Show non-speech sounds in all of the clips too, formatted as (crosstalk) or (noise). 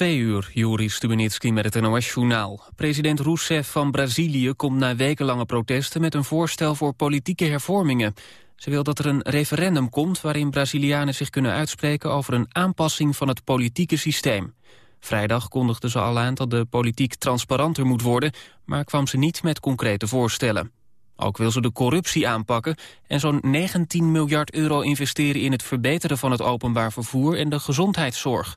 Twee uur, Juri Stubenitski met het NOS-journaal. President Rousseff van Brazilië komt na wekenlange protesten... met een voorstel voor politieke hervormingen. Ze wil dat er een referendum komt... waarin Brazilianen zich kunnen uitspreken... over een aanpassing van het politieke systeem. Vrijdag kondigde ze al aan dat de politiek transparanter moet worden... maar kwam ze niet met concrete voorstellen. Ook wil ze de corruptie aanpakken en zo'n 19 miljard euro investeren in het verbeteren van het openbaar vervoer en de gezondheidszorg.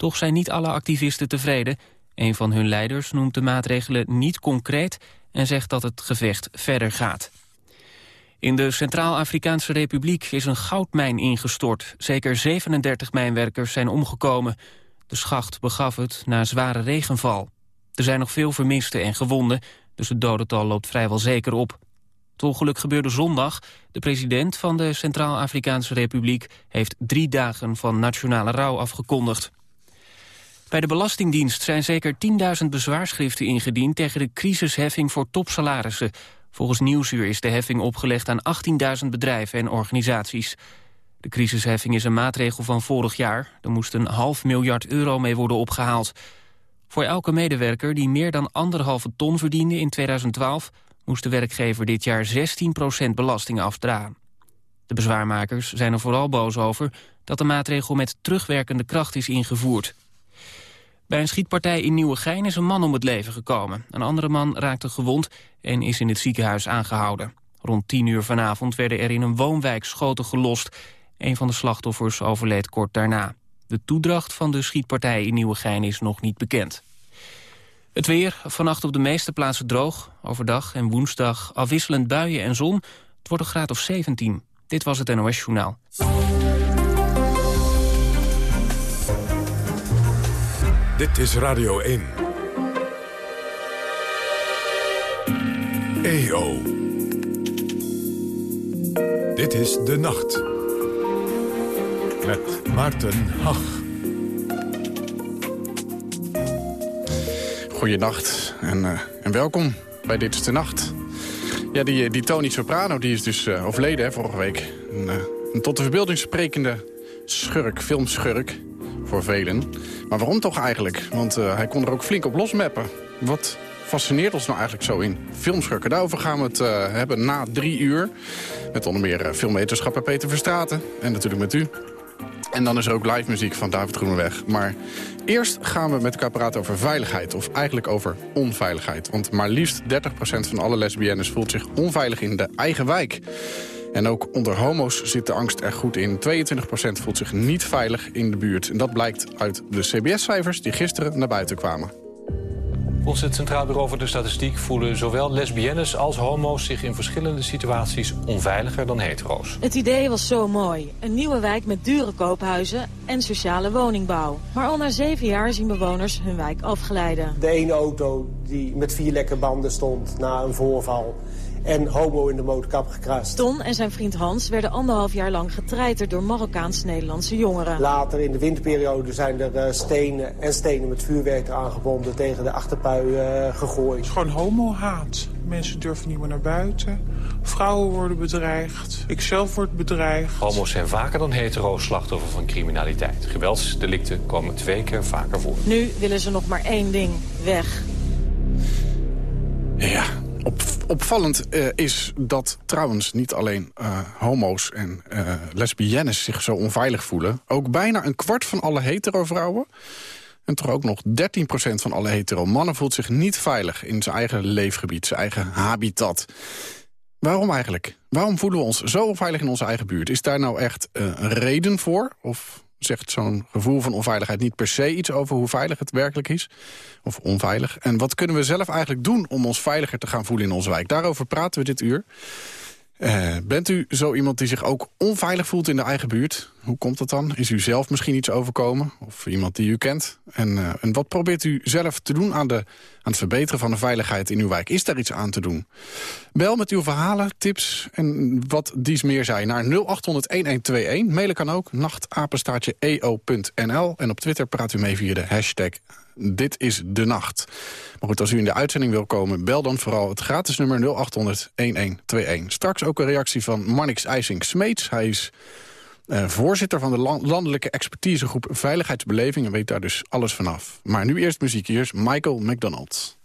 Toch zijn niet alle activisten tevreden. Een van hun leiders noemt de maatregelen niet concreet en zegt dat het gevecht verder gaat. In de Centraal-Afrikaanse Republiek is een goudmijn ingestort. Zeker 37 mijnwerkers zijn omgekomen. De schacht begaf het na zware regenval. Er zijn nog veel vermisten en gewonden, dus het dodental loopt vrijwel zeker op. Het ongeluk gebeurde zondag. De president van de Centraal-Afrikaanse Republiek heeft drie dagen van nationale rouw afgekondigd. Bij de Belastingdienst zijn zeker 10.000 bezwaarschriften ingediend... tegen de crisisheffing voor topsalarissen. Volgens Nieuwsuur is de heffing opgelegd aan 18.000 bedrijven en organisaties. De crisisheffing is een maatregel van vorig jaar. Er moest een half miljard euro mee worden opgehaald. Voor elke medewerker die meer dan anderhalve ton verdiende in 2012... moest de werkgever dit jaar 16% belasting afdragen. De bezwaarmakers zijn er vooral boos over dat de maatregel met terugwerkende kracht is ingevoerd. Bij een schietpartij in Nieuwegein is een man om het leven gekomen. Een andere man raakte gewond en is in het ziekenhuis aangehouden. Rond 10 uur vanavond werden er in een woonwijk schoten gelost. Een van de slachtoffers overleed kort daarna. De toedracht van de schietpartij in Nieuwegein is nog niet bekend. Het weer, vannacht op de meeste plaatsen droog. Overdag en woensdag afwisselend buien en zon. Het wordt een graad of 17. Dit was het NOS Journaal. Dit is Radio 1. EO. Dit is De Nacht. Met Maarten Hach. Goedenacht en, uh, en welkom bij Dit is de Nacht. Ja, die, die Tony Soprano die is dus uh, overleden hè, vorige week. Een, uh, een tot de verbeelding sprekende schurk, filmschurk voor velen. Maar waarom toch eigenlijk? Want uh, hij kon er ook flink op losmappen. Wat fascineert ons nou eigenlijk zo in filmschurken? Daarover gaan we het uh, hebben na drie uur. Met onder meer uh, filmwetenschapper Peter Verstraten. En natuurlijk met u. En dan is er ook live muziek van David Groeneweg. Maar eerst gaan we met elkaar praten over veiligheid. Of eigenlijk over onveiligheid. Want maar liefst 30% van alle lesbiennes voelt zich onveilig in de eigen wijk. En ook onder homo's zit de angst er goed in. 22% voelt zich niet veilig in de buurt. En dat blijkt uit de CBS-cijfers die gisteren naar buiten kwamen. Volgens het Centraal Bureau voor de Statistiek voelen zowel lesbiennes als homo's zich in verschillende situaties onveiliger dan hetero's. Het idee was zo mooi. Een nieuwe wijk met dure koophuizen en sociale woningbouw. Maar al na zeven jaar zien bewoners hun wijk afgeleiden. De ene auto die met vier lekke banden stond na een voorval en homo in de motorkap gekruist. Ton en zijn vriend Hans werden anderhalf jaar lang getreiterd door Marokkaans-Nederlandse jongeren. Later in de winterperiode zijn er uh, stenen en stenen met vuurwerk aangebonden tegen de achterpui uh, gegooid. Het is gewoon homo-haat. Mensen durven niet meer naar buiten. Vrouwen worden bedreigd. Ikzelf word bedreigd. Homo's zijn vaker dan hetero's slachtoffer van criminaliteit. Geweldsdelicten komen twee keer vaker voor. Nu willen ze nog maar één ding. Weg. Ja, op, opvallend uh, is dat trouwens niet alleen uh, homo's en uh, lesbiennes zich zo onveilig voelen. Ook bijna een kwart van alle hetero-vrouwen... en toch ook nog 13% van alle hetero-mannen voelt zich niet veilig... in zijn eigen leefgebied, zijn eigen habitat. Waarom eigenlijk? Waarom voelen we ons zo onveilig in onze eigen buurt? Is daar nou echt een reden voor? Of zegt zo'n gevoel van onveiligheid niet per se iets over hoe veilig het werkelijk is. Of onveilig. En wat kunnen we zelf eigenlijk doen om ons veiliger te gaan voelen in onze wijk? Daarover praten we dit uur. Uh, bent u zo iemand die zich ook onveilig voelt in de eigen buurt? Hoe komt dat dan? Is u zelf misschien iets overkomen? Of iemand die u kent? En, uh, en wat probeert u zelf te doen aan, de, aan het verbeteren van de veiligheid in uw wijk? Is daar iets aan te doen? Bel met uw verhalen, tips en wat dies meer zijn naar 0800-1121. Mailen kan ook, nachtapenstaartje eo.nl. En op Twitter praat u mee via de hashtag dit is de nacht. Maar goed, als u in de uitzending wil komen, bel dan vooral het gratis nummer 0800-1121. Straks ook een reactie van Marnix IJsing-Smeets. Hij is eh, voorzitter van de landelijke expertisegroep Veiligheidsbeleving... en weet daar dus alles vanaf. Maar nu eerst muziek. Hier is Michael McDonald.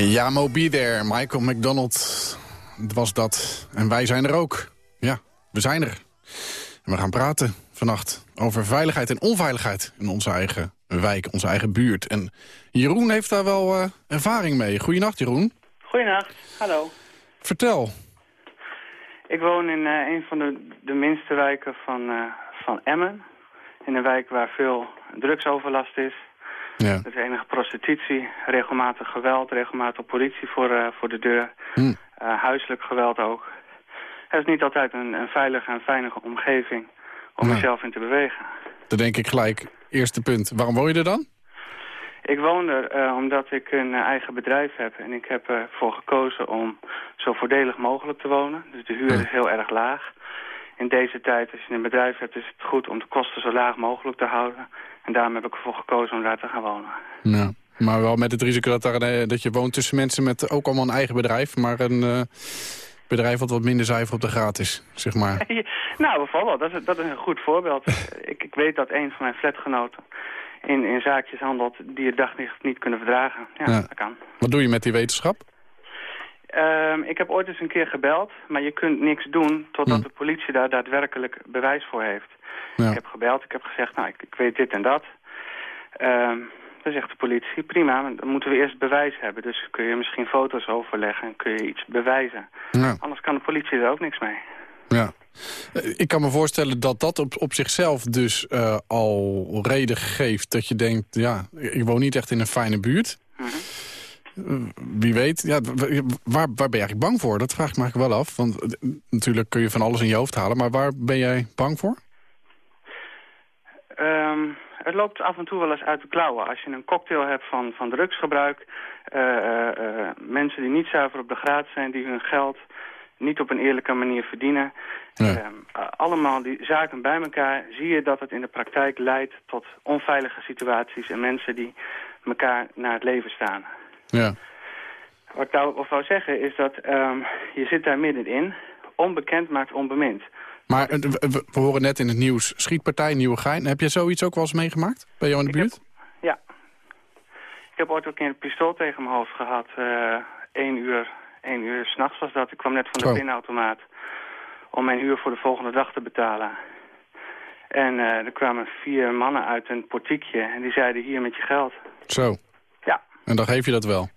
Ja, Be There, Michael McDonald was dat. En wij zijn er ook. Ja, we zijn er. En we gaan praten vannacht over veiligheid en onveiligheid in onze eigen wijk, onze eigen buurt. En Jeroen heeft daar wel uh, ervaring mee. Goedenacht, Jeroen. Goedenacht, hallo. Vertel. Ik woon in uh, een van de, de minste wijken van, uh, van Emmen. In een wijk waar veel drugsoverlast is. Ja. Er is enige prostitutie, regelmatig geweld, regelmatig politie voor, uh, voor de deur. Hm. huiselijk geweld ook. Het is niet altijd een, een veilige en fijne omgeving om jezelf in te bewegen. Dan denk ik gelijk, eerste punt. Waarom woon je er dan? Ik woon er uh, omdat ik een eigen bedrijf heb. En ik heb ervoor gekozen om zo voordelig mogelijk te wonen. Dus de huur is heel erg laag. In deze tijd, als je een bedrijf hebt, is het goed om de kosten zo laag mogelijk te houden. En daarom heb ik ervoor gekozen om daar te gaan wonen. Ja, maar wel met het risico dat, er, dat je woont tussen mensen met ook allemaal een eigen bedrijf... maar een bedrijf wat wat minder zuiver op de graad is, zeg maar. (laughs) nou, bijvoorbeeld, dat is, dat is een goed voorbeeld. (laughs) ik, ik weet dat een van mijn flatgenoten in, in zaakjes handelt die het daglicht niet kunnen verdragen. Ja, dat kan. Wat doe je met die wetenschap? Um, ik heb ooit eens een keer gebeld, maar je kunt niks doen totdat hm. de politie daar daadwerkelijk bewijs voor heeft. Ja. Ik heb gebeld, ik heb gezegd, nou, ik, ik weet dit en dat. Um, dan zegt de politie, prima, dan moeten we eerst bewijs hebben. Dus kun je misschien foto's overleggen en kun je iets bewijzen. Ja. Anders kan de politie er ook niks mee. Ja. Eh, ik kan me voorstellen dat dat op, op zichzelf dus uh, al reden geeft dat je denkt... ja, ik woon niet echt in een fijne buurt. Mm -hmm. Wie weet, ja, waar, waar ben je eigenlijk bang voor? Dat vraag ik me eigenlijk wel af. Want natuurlijk kun je van alles in je hoofd halen. Maar waar ben jij bang voor? Um, het loopt af en toe wel eens uit de klauwen. Als je een cocktail hebt van, van drugsgebruik... Uh, mensen die niet zuiver op de graad zijn, die hun geld niet op een eerlijke manier verdienen. Ehm, allemaal die zaken bij elkaar zie je dat het in de praktijk leidt tot onveilige situaties en mensen die elkaar naar het leven staan. Ja. Wat ik daarover wou zeggen is dat um, je zit daar middenin. Onbekend maakt onbemind. Maar eh, we, horen net in het nieuws schietpartij Nieuwegein. Heb je zoiets ook wel eens meegemaakt bij jou in de buurt? ja. Ik heb ooit ook een pistool tegen mijn hoofd gehad. Eén uh, uur, één uur s'nachts was dat. Ik kwam net van de pinautomaat om mijn huur voor de volgende dag te betalen. En uh, er kwamen vier mannen uit een portiekje en die zeiden hier met je geld. Zo? En dan geef je dat wel?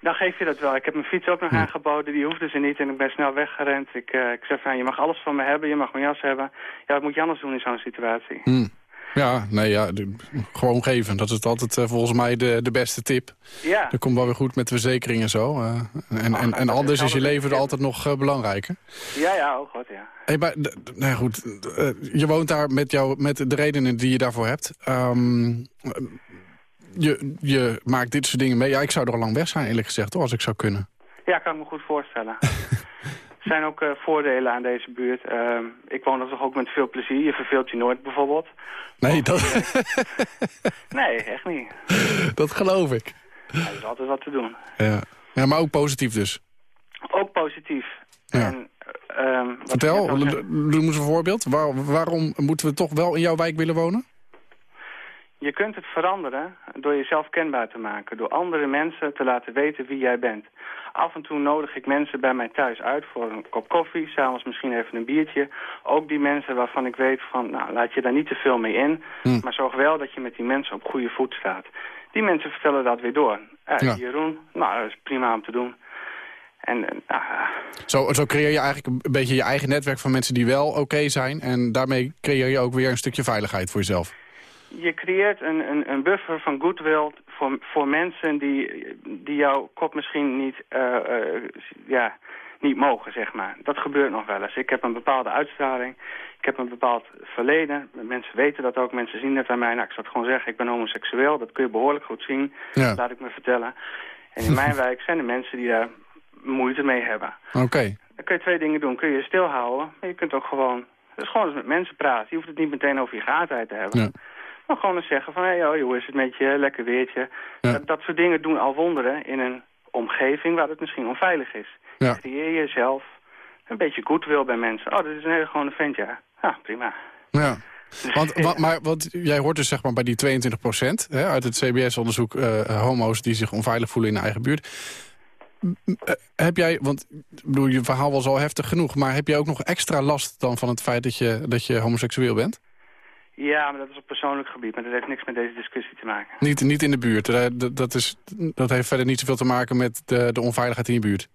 Dan geef je dat wel. Ik heb mijn fiets ook nog hm. aangeboden, die hoefden ze niet en ik ben snel weggerend. Ik, uh, ik zeg van, je mag alles van me hebben, je mag mijn jas hebben. Ja, wat moet je anders doen in zo'n situatie? Hm. Ja, nee, ja, gewoon geven. Dat is altijd uh, volgens mij de, de beste tip. Ja. Dat komt wel weer goed met de verzekering en zo. Uh, en, en, en anders is je leven er altijd nog uh, belangrijker. Ja, ja, ook goed, ja. Hey, maar, nou goed, je woont daar met, jou, met de redenen die je daarvoor hebt. Um, je, je maakt dit soort dingen mee. Ja, ik zou er al lang weg zijn, eerlijk gezegd, hoor, als ik zou kunnen. Ja, kan ik me goed voorstellen. (laughs) er zijn ook uh, voordelen aan deze buurt. Uh, ik woon er toch ook met veel plezier. Je verveelt je nooit, bijvoorbeeld. Nee, dat... (laughs) nee, echt niet. Dat geloof ik. Ja, er is altijd wat te doen. Ja, ja maar ook positief dus? Ook positief. Ja. En, uh, Vertel, noem eens een voorbeeld. Waar, waarom moeten we toch wel in jouw wijk willen wonen? Je kunt het veranderen door jezelf kenbaar te maken. Door andere mensen te laten weten wie jij bent. Af en toe nodig ik mensen bij mij thuis uit voor een kop koffie. S'avonds misschien even een biertje. Ook die mensen waarvan ik weet van, nou, laat je daar niet te veel mee in. Hm. Maar zorg wel dat je met die mensen op goede voet staat. Die mensen vertellen dat weer door. Uh, ja. Jeroen, nou, dat is prima om te doen. En, uh, zo, zo creëer je eigenlijk een beetje je eigen netwerk van mensen die wel oké zijn. En daarmee creëer je ook weer een stukje veiligheid voor jezelf je creëert een, een, een buffer van goodwill voor, voor mensen die, die jouw kop misschien niet, uh, uh, ja, niet mogen, zeg maar. Dat gebeurt nog wel eens. Ik heb een bepaalde uitstraling, ik heb een bepaald verleden. Mensen weten dat ook, mensen zien het aan mij. Nou, ik zou het gewoon zeggen, ik ben homoseksueel, dat kun je behoorlijk goed zien, ja. laat ik me vertellen. En in mijn (laughs) wijk zijn er mensen die daar moeite mee hebben. Oké. Dan kun je twee dingen doen. Kun je stilhouden, maar je kunt ook gewoon... Dus gewoon eens met mensen praten. Je hoeft het niet meteen over je gaatheid te hebben. Ja. Maar (laughs) gewoon eens zeggen van, hé, hey, hoe is het met je, lekker weertje. Dat, dat, soort dingen doen al wonderen in een omgeving waar het misschien onveilig is. Ja. Creëer jezelf een beetje goodwill bij mensen. Oh, dit is een hele gewone vent, ja. Ja, prima. Ja. Want, maar wat, jij hoort dus zeg maar bij die 22 procent uit het CBS-onderzoek uh, homo's die zich onveilig voelen in de eigen buurt. Eh, heb jij, want bedoel, je verhaal was al heftig genoeg, maar heb jij ook nog extra last dan van het feit dat je, dat je homoseksueel bent? Ja, maar dat is op persoonlijk gebied. Maar dat heeft niks met deze discussie te maken. Niet, niet in de buurt? Dat, dat, is, dat heeft verder niet zoveel te maken met de, de onveiligheid in je buurt?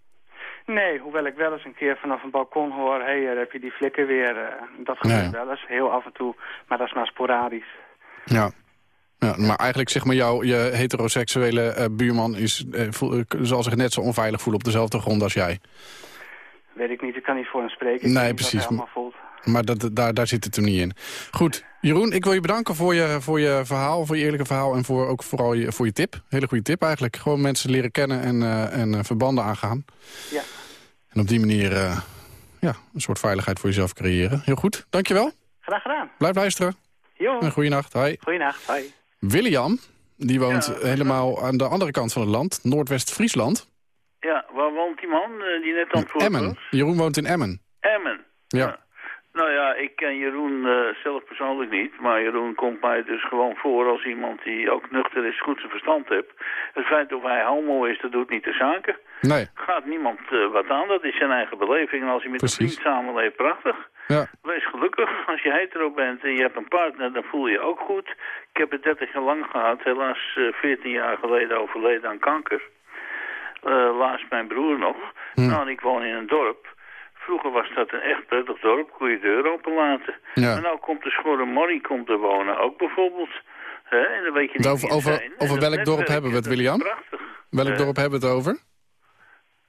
Nee, hoewel ik wel eens een keer vanaf een balkon hoor... hé, hey, daar heb je die flikker weer. Uh, dat gebeurt wel eens, heel af en toe. Maar dat is maar sporadisch. Ja. ja maar eigenlijk zeg maar jouw je heteroseksuele uh, buurman... Is, uh, voel, zal zich net zo onveilig voelen op dezelfde grond als jij. Weet ik niet, ik kan niet voor hem spreken. Ik Nee, precies. Voelt. Maar dat, daar, daar zit het er niet in. Goed, Jeroen, ik wil je bedanken voor je, voor je verhaal, voor je eerlijke verhaal... en voor, ook vooral je, voor je tip. Hele goede tip eigenlijk. Gewoon mensen leren kennen en, eh, en eh, verbanden aangaan. Ja. En op die manier eh, ja, een soort veiligheid voor jezelf creëren. Heel goed, dankjewel. Graag gedaan. Blijf luisteren. Jo, En goeienacht, hoi. goeienacht. Hoi. William, die woont helemaal aan de andere kant van het land, Noordwest-Friesland. Ja, waar woont die man die net woord Emmen. Jeroen woont in Emmen. Emmen. Ja. Nou ja, ik ken Jeroen eh, zelf persoonlijk niet, maar Jeroen komt mij dus gewoon voor als iemand die ook nuchter is, goed zijn verstand heeft. Het feit of hij homo is, dat doet niet de zaken. Nee, Gaat niemand eh, wat aan, dat is zijn eigen beleving. En als hij met Precies. een vriend samenleeft, prachtig. ja. Wees gelukkig. Als je hetero bent en je hebt een partner, dan voel je je ook goed. Ik heb het 30 jaar lang gehad, helaas eh 14 jaar geleden overleden aan kanker. Laatst mijn broer nog. Nou, en ik woon in een dorp. Vroeger was dat een echt prettig dorp, kon je deur openlaten. Ja. En nou komt de schorre Morrie komt er wonen, ook bijvoorbeeld. Hè? En dan weet je niet Over- over- over welk dorp hebben we het, William? Prachtig. Welk Eh, dorp hebben we het over?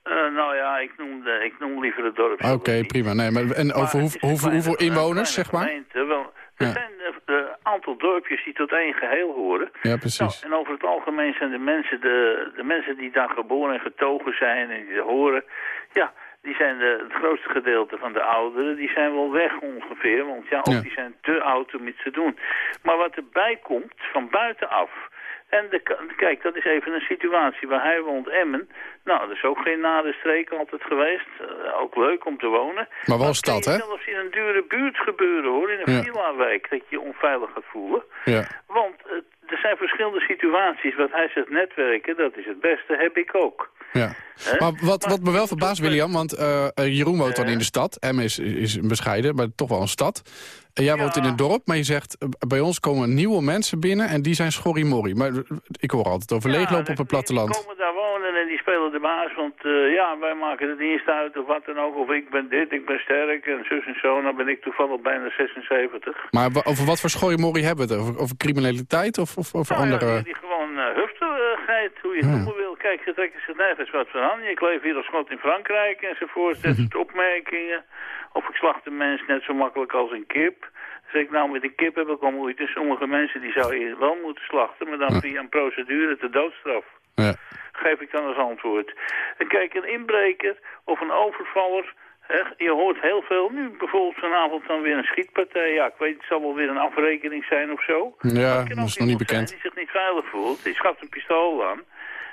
eh, nou ja, ik noem, de, ik noem liever het dorp. Oké, prima. Nee, maar, en Maar over hoe, hoeveel, kleine- hoeveel een inwoners, zeg maar? gemeente. Wel, er Ja. zijn een aantal dorpjes die tot één geheel horen. Ja, Nou, precies. en over het algemeen zijn de mensen, de, de mensen die daar geboren en getogen zijn en die horen... Ja, die zijn de, het grootste gedeelte van de ouderen, die zijn wel weg ongeveer. Want ja, of Ja. die zijn te oud om iets te doen. Maar wat erbij komt, van buitenaf... En de, kijk, dat is even een situatie waar hij woont, Emmen. Nou, dat is ook geen nare streek altijd geweest. Eh, ook leuk om te wonen. Maar wel Dat kan stad, hè? zelfs in een dure buurt gebeuren, hoor. In een Ja. villa-wijk, dat je je onveilig gaat voelen. Ja. Want eh, er zijn verschillende situaties. Wat hij zegt, netwerken, dat is het beste, heb ik ook. Ja. Maar wat, wat me wel verbaast, William, want eh, eh, Jeroen woont dan in de stad. Emmen is, is bescheiden, maar toch wel een stad. En jij Ja. woont in een dorp, maar je zegt... eh, bij ons komen nieuwe mensen binnen en die zijn schorrimorrie. Maar ik hoor altijd over Ja, leeglopen op het platteland. Die komen daar wonen en die spelen de baas, want eh, ja, wij maken het eerst uit of wat dan ook. Of ik ben dit, ik ben sterk en zus en zo. Nou ben ik toevallig bijna 76. Maar over wat voor schorrimorrie hebben we het? Over, over criminaliteit of, of over Nou ja, andere... die, die gewoon uh, hufterigheid, hoe je het noemen wil. Kijk, ze trekken zich nergens wat van aan. Ik leef hier als schot in Frankrijk enzovoort. Dat soort opmerkingen. Of ik slacht een mens net zo makkelijk als een kip. Zeg ik nou, met een kip heb ik al moeite. Sommige mensen die zou je wel moeten slachten, maar dan via een procedure te doodstraf. Ja. Geef ik dan als antwoord. En kijk, een inbreker of een overvaller... Je hoort heel veel. Nu bijvoorbeeld vanavond dan weer een schietpartij. Ja, ik weet, het zal wel weer een afrekening zijn of zo. Ja, dat is nog niet bekend. die zich niet veilig voelt. Die schaft een pistool aan.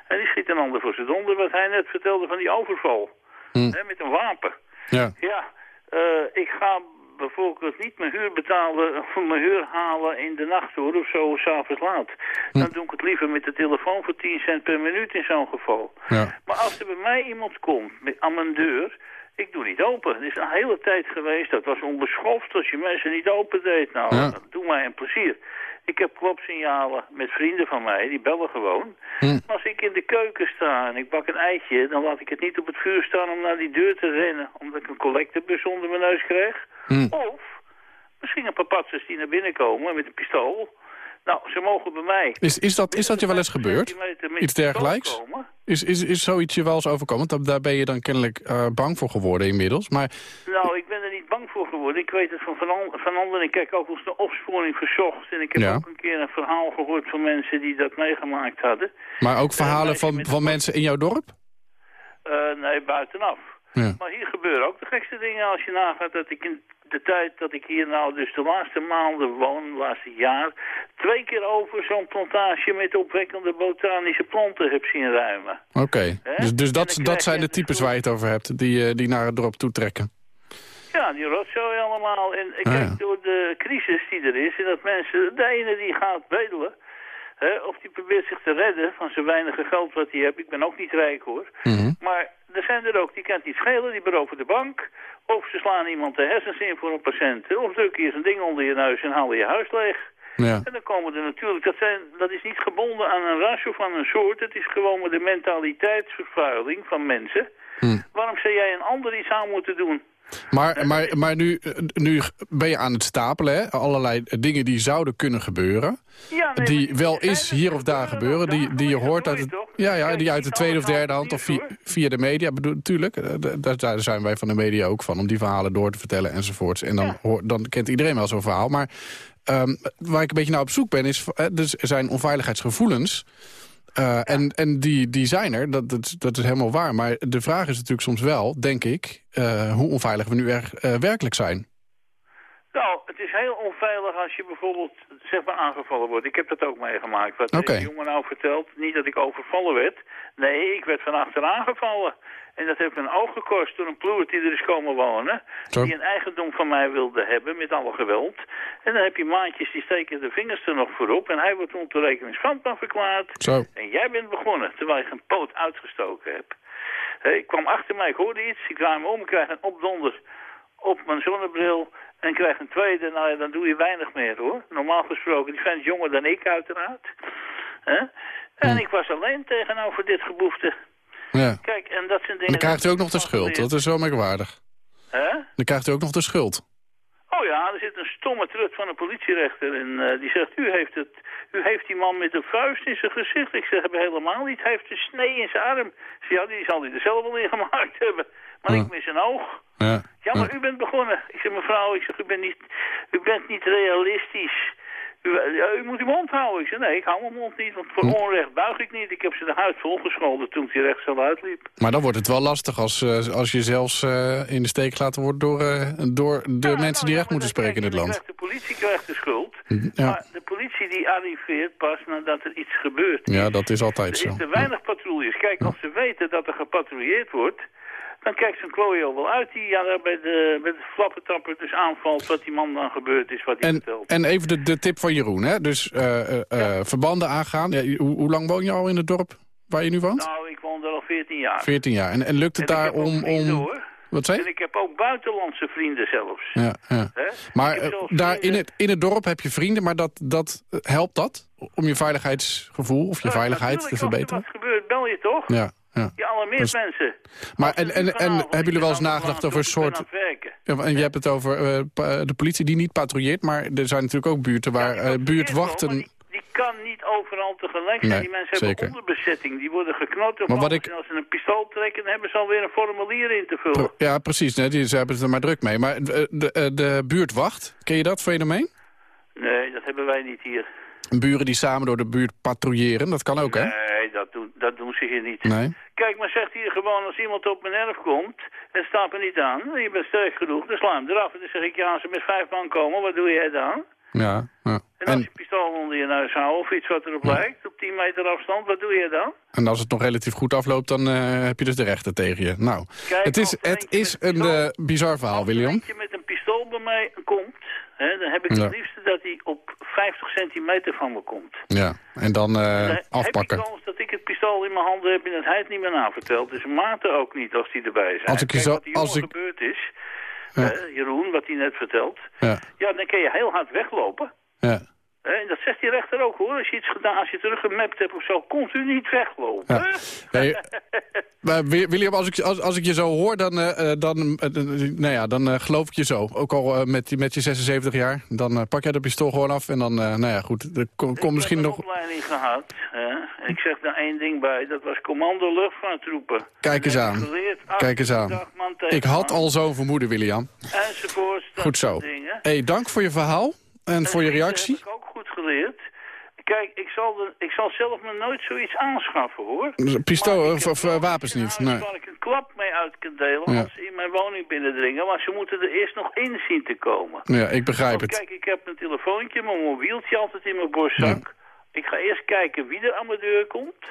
En die schiet een ander voor zijn donder. Wat hij net vertelde van die overval. Hm. Met een wapen. Ja. Ja, eh, ik ga bijvoorbeeld niet mijn huur betalen (laughs) of mijn huur halen in de nacht hoor, of zo, s'avonds laat. Dan doe ik het liever met de telefoon voor 10 cent per minuut in zo'n geval. Ja. Maar als er bij mij iemand komt met, aan mijn deur, ik doe niet open. Het is een hele tijd geweest, dat was onbeschoft als je mensen niet open deed. Nou, Ja. doe mij een plezier. Ik heb klopsignalen met vrienden van mij, die bellen gewoon. Hm. Maar Als ik in de keuken sta en ik bak een eitje, dan laat ik het niet op het vuur staan om naar die deur te rennen. Omdat ik een collectebus onder mijn neus krijg. Hm. Of misschien een paar patsers die naar binnen komen met een pistool. Nou, ze mogen bij mij... Is, is, dat, is dat je wel eens gebeurd? Iets dergelijks? Is, is, is zoiets je wel eens overkomen? Want daar ben je dan kennelijk eh, bang voor geworden inmiddels. Maar Nou, ik ben bang voor geworden. Ik weet het van, van, an- van anderen. Ik kijk ook eens naar opsporing verzocht. En ik heb Ja. ook een keer een verhaal gehoord van mensen die dat meegemaakt hadden. Maar ook verhalen meisje van, van mensen in jouw dorp? Eh, nee, buitenaf. Ja. Maar hier gebeuren ook de gekste dingen als je nagaat dat ik in de tijd dat ik hier nou dus de laatste maanden woon, het laatste jaar, twee keer over zo'n plantage met opwekkende botanische planten heb zien ruimen. Oké, dus, dus dat, dat zijn de types waar je het over hebt, die, eh, die naar het dorp toetrekken. Ja, die rotzooi allemaal. En Ah, kijk, door de crisis die er is, en dat mensen, de ene die gaat bedelen, hè, of die probeert zich te redden van zijn weinige geld wat hij heeft. Ik ben ook niet rijk hoor. Mhm. Maar er zijn er ook, die kan het niet schelen, die beroven de bank. Of ze slaan iemand de hersens in voor een patiënt. Of drukken je zo'n ding onder je neus en halen je huis leeg. Ja. En dan komen er natuurlijk, dat, zijn, dat is niet gebonden aan een ras of aan een soort. Het is gewoon de mentaliteitsvervuiling van mensen. Hm. Waarom zou jij een ander iets aan moeten doen? Maar, maar, maar nu, nu ben je aan het stapelen, hè? allerlei dingen die zouden kunnen gebeuren. Ja, nee, die wel er hier of daar gebeuren. Die, die je hoort uit het, ja, ja, die uit de tweede of derde hand of via, via de media. Bedoel, natuurlijk, eh, daar, daar zijn wij van de media ook van. Om die verhalen door te vertellen enzovoorts. En dan, hoor, dan kent iedereen wel zo'n verhaal. Maar um, waar ik een beetje naar op zoek ben is... dus er zijn onveiligheidsgevoelens... Uh, en en die, die zijn er, dat, dat, dat is helemaal waar. Maar de vraag is natuurlijk soms wel, denk ik... Uh, hoe onveilig we nu er uh, werkelijk zijn. Nou, het is heel onveilig als je bijvoorbeeld zeg maar aangevallen wordt. Ik heb dat ook meegemaakt. Wat okay. de jongen nou vertelt, niet dat ik overvallen werd. Nee, ik werd van achteraan gevallen. En dat heeft mijn oog gekost door een ploert die er is komen wonen. Zo. Die een eigendom van mij wilde hebben met alle geweld. En dan heb je maatjes die steken de vingers er nog voor op. En hij wordt ontoerekeningsvatbaar verklaard. Zo. En jij bent begonnen, terwijl je geen poot uitgestoken hebt. Ik kwam achter mij, ik hoorde iets. Ik draai me om, ik krijg een opdonder op mijn zonnebril. En ik krijg een tweede, nou ja, dan doe je weinig meer hoor. Normaal gesproken, die vent is jonger dan ik uiteraard. En Hm. ik was alleen tegenover dit geboefte. Ja. Kijk, en dat zijn dingen... En dan krijgt u ook nog de schuld, dat is wel merkwaardig. Hè? Dan krijgt u ook nog de schuld. Oh ja, er zit een stomme trut van een politierechter en eh, die zegt, u heeft, het, u heeft die man met een vuist in zijn gezicht. Ik zeg, helemaal niet. Hij heeft een snee in zijn arm. Ik zeg, ja, die zal hij er zelf wel in gemaakt hebben. Maar Ja. ik mis een oog. Ja. Ja, maar u bent begonnen. Ik zeg, mevrouw, ik zeg, u bent niet, u bent niet realistisch. U, moet uw mond houden. Ik zeg, nee, ik hou mijn mond niet, want voor Hm. onrecht buig ik niet. Ik heb ze de huid volgescholden toen hij rechts al uitliep. Maar dan wordt het wel lastig als, eh, als je zelfs eh, in de steek gelaten wordt... door, eh, door de Ja, mensen nou die ja, recht moeten spreken in het land. De politie krijgt de schuld. Ja. Maar de politie die arriveert pas nadat er iets gebeurt. Ja, dat is altijd Er zo. is te weinig patrouilles. Kijk, als ze weten dat er gepatrouilleerd wordt... dan kijkt zo'n klojo wel uit die ja, daar bij de, bij de flappentapper dus aanvalt... wat die man dan gebeurd is, wat hij En, vertelt. en even de, de tip van Jeroen, hè? Dus eh, eh, eh, verbanden aangaan. Ja, hoe, hoe lang woon je al in het dorp waar je nu woont? Nou, ik woon er al 14 jaar. 14 jaar. En, en lukt het En daar om... om... Wat zei En ik heb ook buitenlandse vrienden zelfs. Ja, ja. Maar zelfs daar in het, in het dorp heb je vrienden, maar dat, dat, helpt dat? Om je veiligheidsgevoel of je Ja, veiligheid te verbeteren? Als er wat gebeurt, bel je toch? Ja, ja. Je alarmeert Dus- mensen. Maar en, en, en hebben jullie wel eens nagedacht over een soort... Ja, en je hebt het over eh, de politie die niet patrouilleert, maar er zijn natuurlijk ook buurten waar Ja, eh, buurtwachten... wel, Die, die kan niet overal tegelijk zijn. Nee, die mensen zeker. hebben onderbezetting. Die worden geknot of Maar wat ik- En als ze een pistool trekken, dan hebben ze alweer een formulier in te vullen. Ja, precies. Nee, die, ze hebben het er maar druk mee. Maar eh, de, eh, de buurtwacht, ken je dat fenomeen? Nee, dat hebben wij niet hier. Buren die samen door de buurt patrouilleren, dat kan ook, hè? Nee, dat doen, ze hier niet. Nee. Kijk, maar zegt hier gewoon als iemand op mijn erf komt en staat er niet aan, en je bent sterk genoeg, dan sla hem eraf. En dan zeg ik, ja, als ze met vijf man komen, wat doe jij dan? Ja, ja. En als En, je pistool onder je neus houdt of iets wat erop lijkt, op 10 meter afstand, wat doe je dan? en als het nog relatief goed afloopt, dan eh, heb je dus de rechter tegen je. Nou, Kijk, het is, als er het is een pistool- eh, bizar verhaal, Als er William. eentje met een pistool bij mij komt, dan heb ik Ja. het liefste dat hij op 50 centimeter van me komt. Ja, en dan eh, Dan heb afpakken. je kans dat ik het pistool in mijn handen heb en dat hij het niet meer navertelt. Dus maten ook niet als die erbij zijn. Als ik je Kijk, zo- wat als ik- gebeurd is, Ja. hè, Jeroen, wat hij net vertelt. Ja, Ja, dan kun je heel hard weglopen. ja. En dat zegt die rechter ook hoor. Als je iets gedaan, als je teruggemapt hebt of zo, komt u niet weglopen. Ja. Maar William, als ik, als, als ik je zo hoor, dan, eh, eh, dan, eh, nou ja, dan geloof ik je zo. Ook al met, met je 76 jaar. Dan pak jij de pistool gewoon af en dan, nou ja, goed. Er kom- komt misschien ik heb nog... een opleiding gehad. Hè? En ik zeg daar één ding bij. Dat was commando luchtvaarttroepen. Kijk eens Dat aan. geleerd, Kijk eens aan. 28 man tegen Ik had al zo'n vermoeden, William. Enzovoorts. dat Goed zo. dingen. hey, dank voor je verhaal en voor je reactie. Geleerd. Kijk, ik zal, ik zal zelf me nooit zoiets aanschaffen, hoor. Pistool Maar ik of, of eh, wapens niet, nee. Waar ik een klap mee uit kan delen Ja. als ze in mijn woning binnendringen. Maar ze moeten er eerst nog in zien te komen. Ja, ik begrijp Want het. kijk, ik heb een telefoontje, mijn mobieltje altijd in mijn borstzak. Ik ga eerst kijken wie er aan mijn deur komt.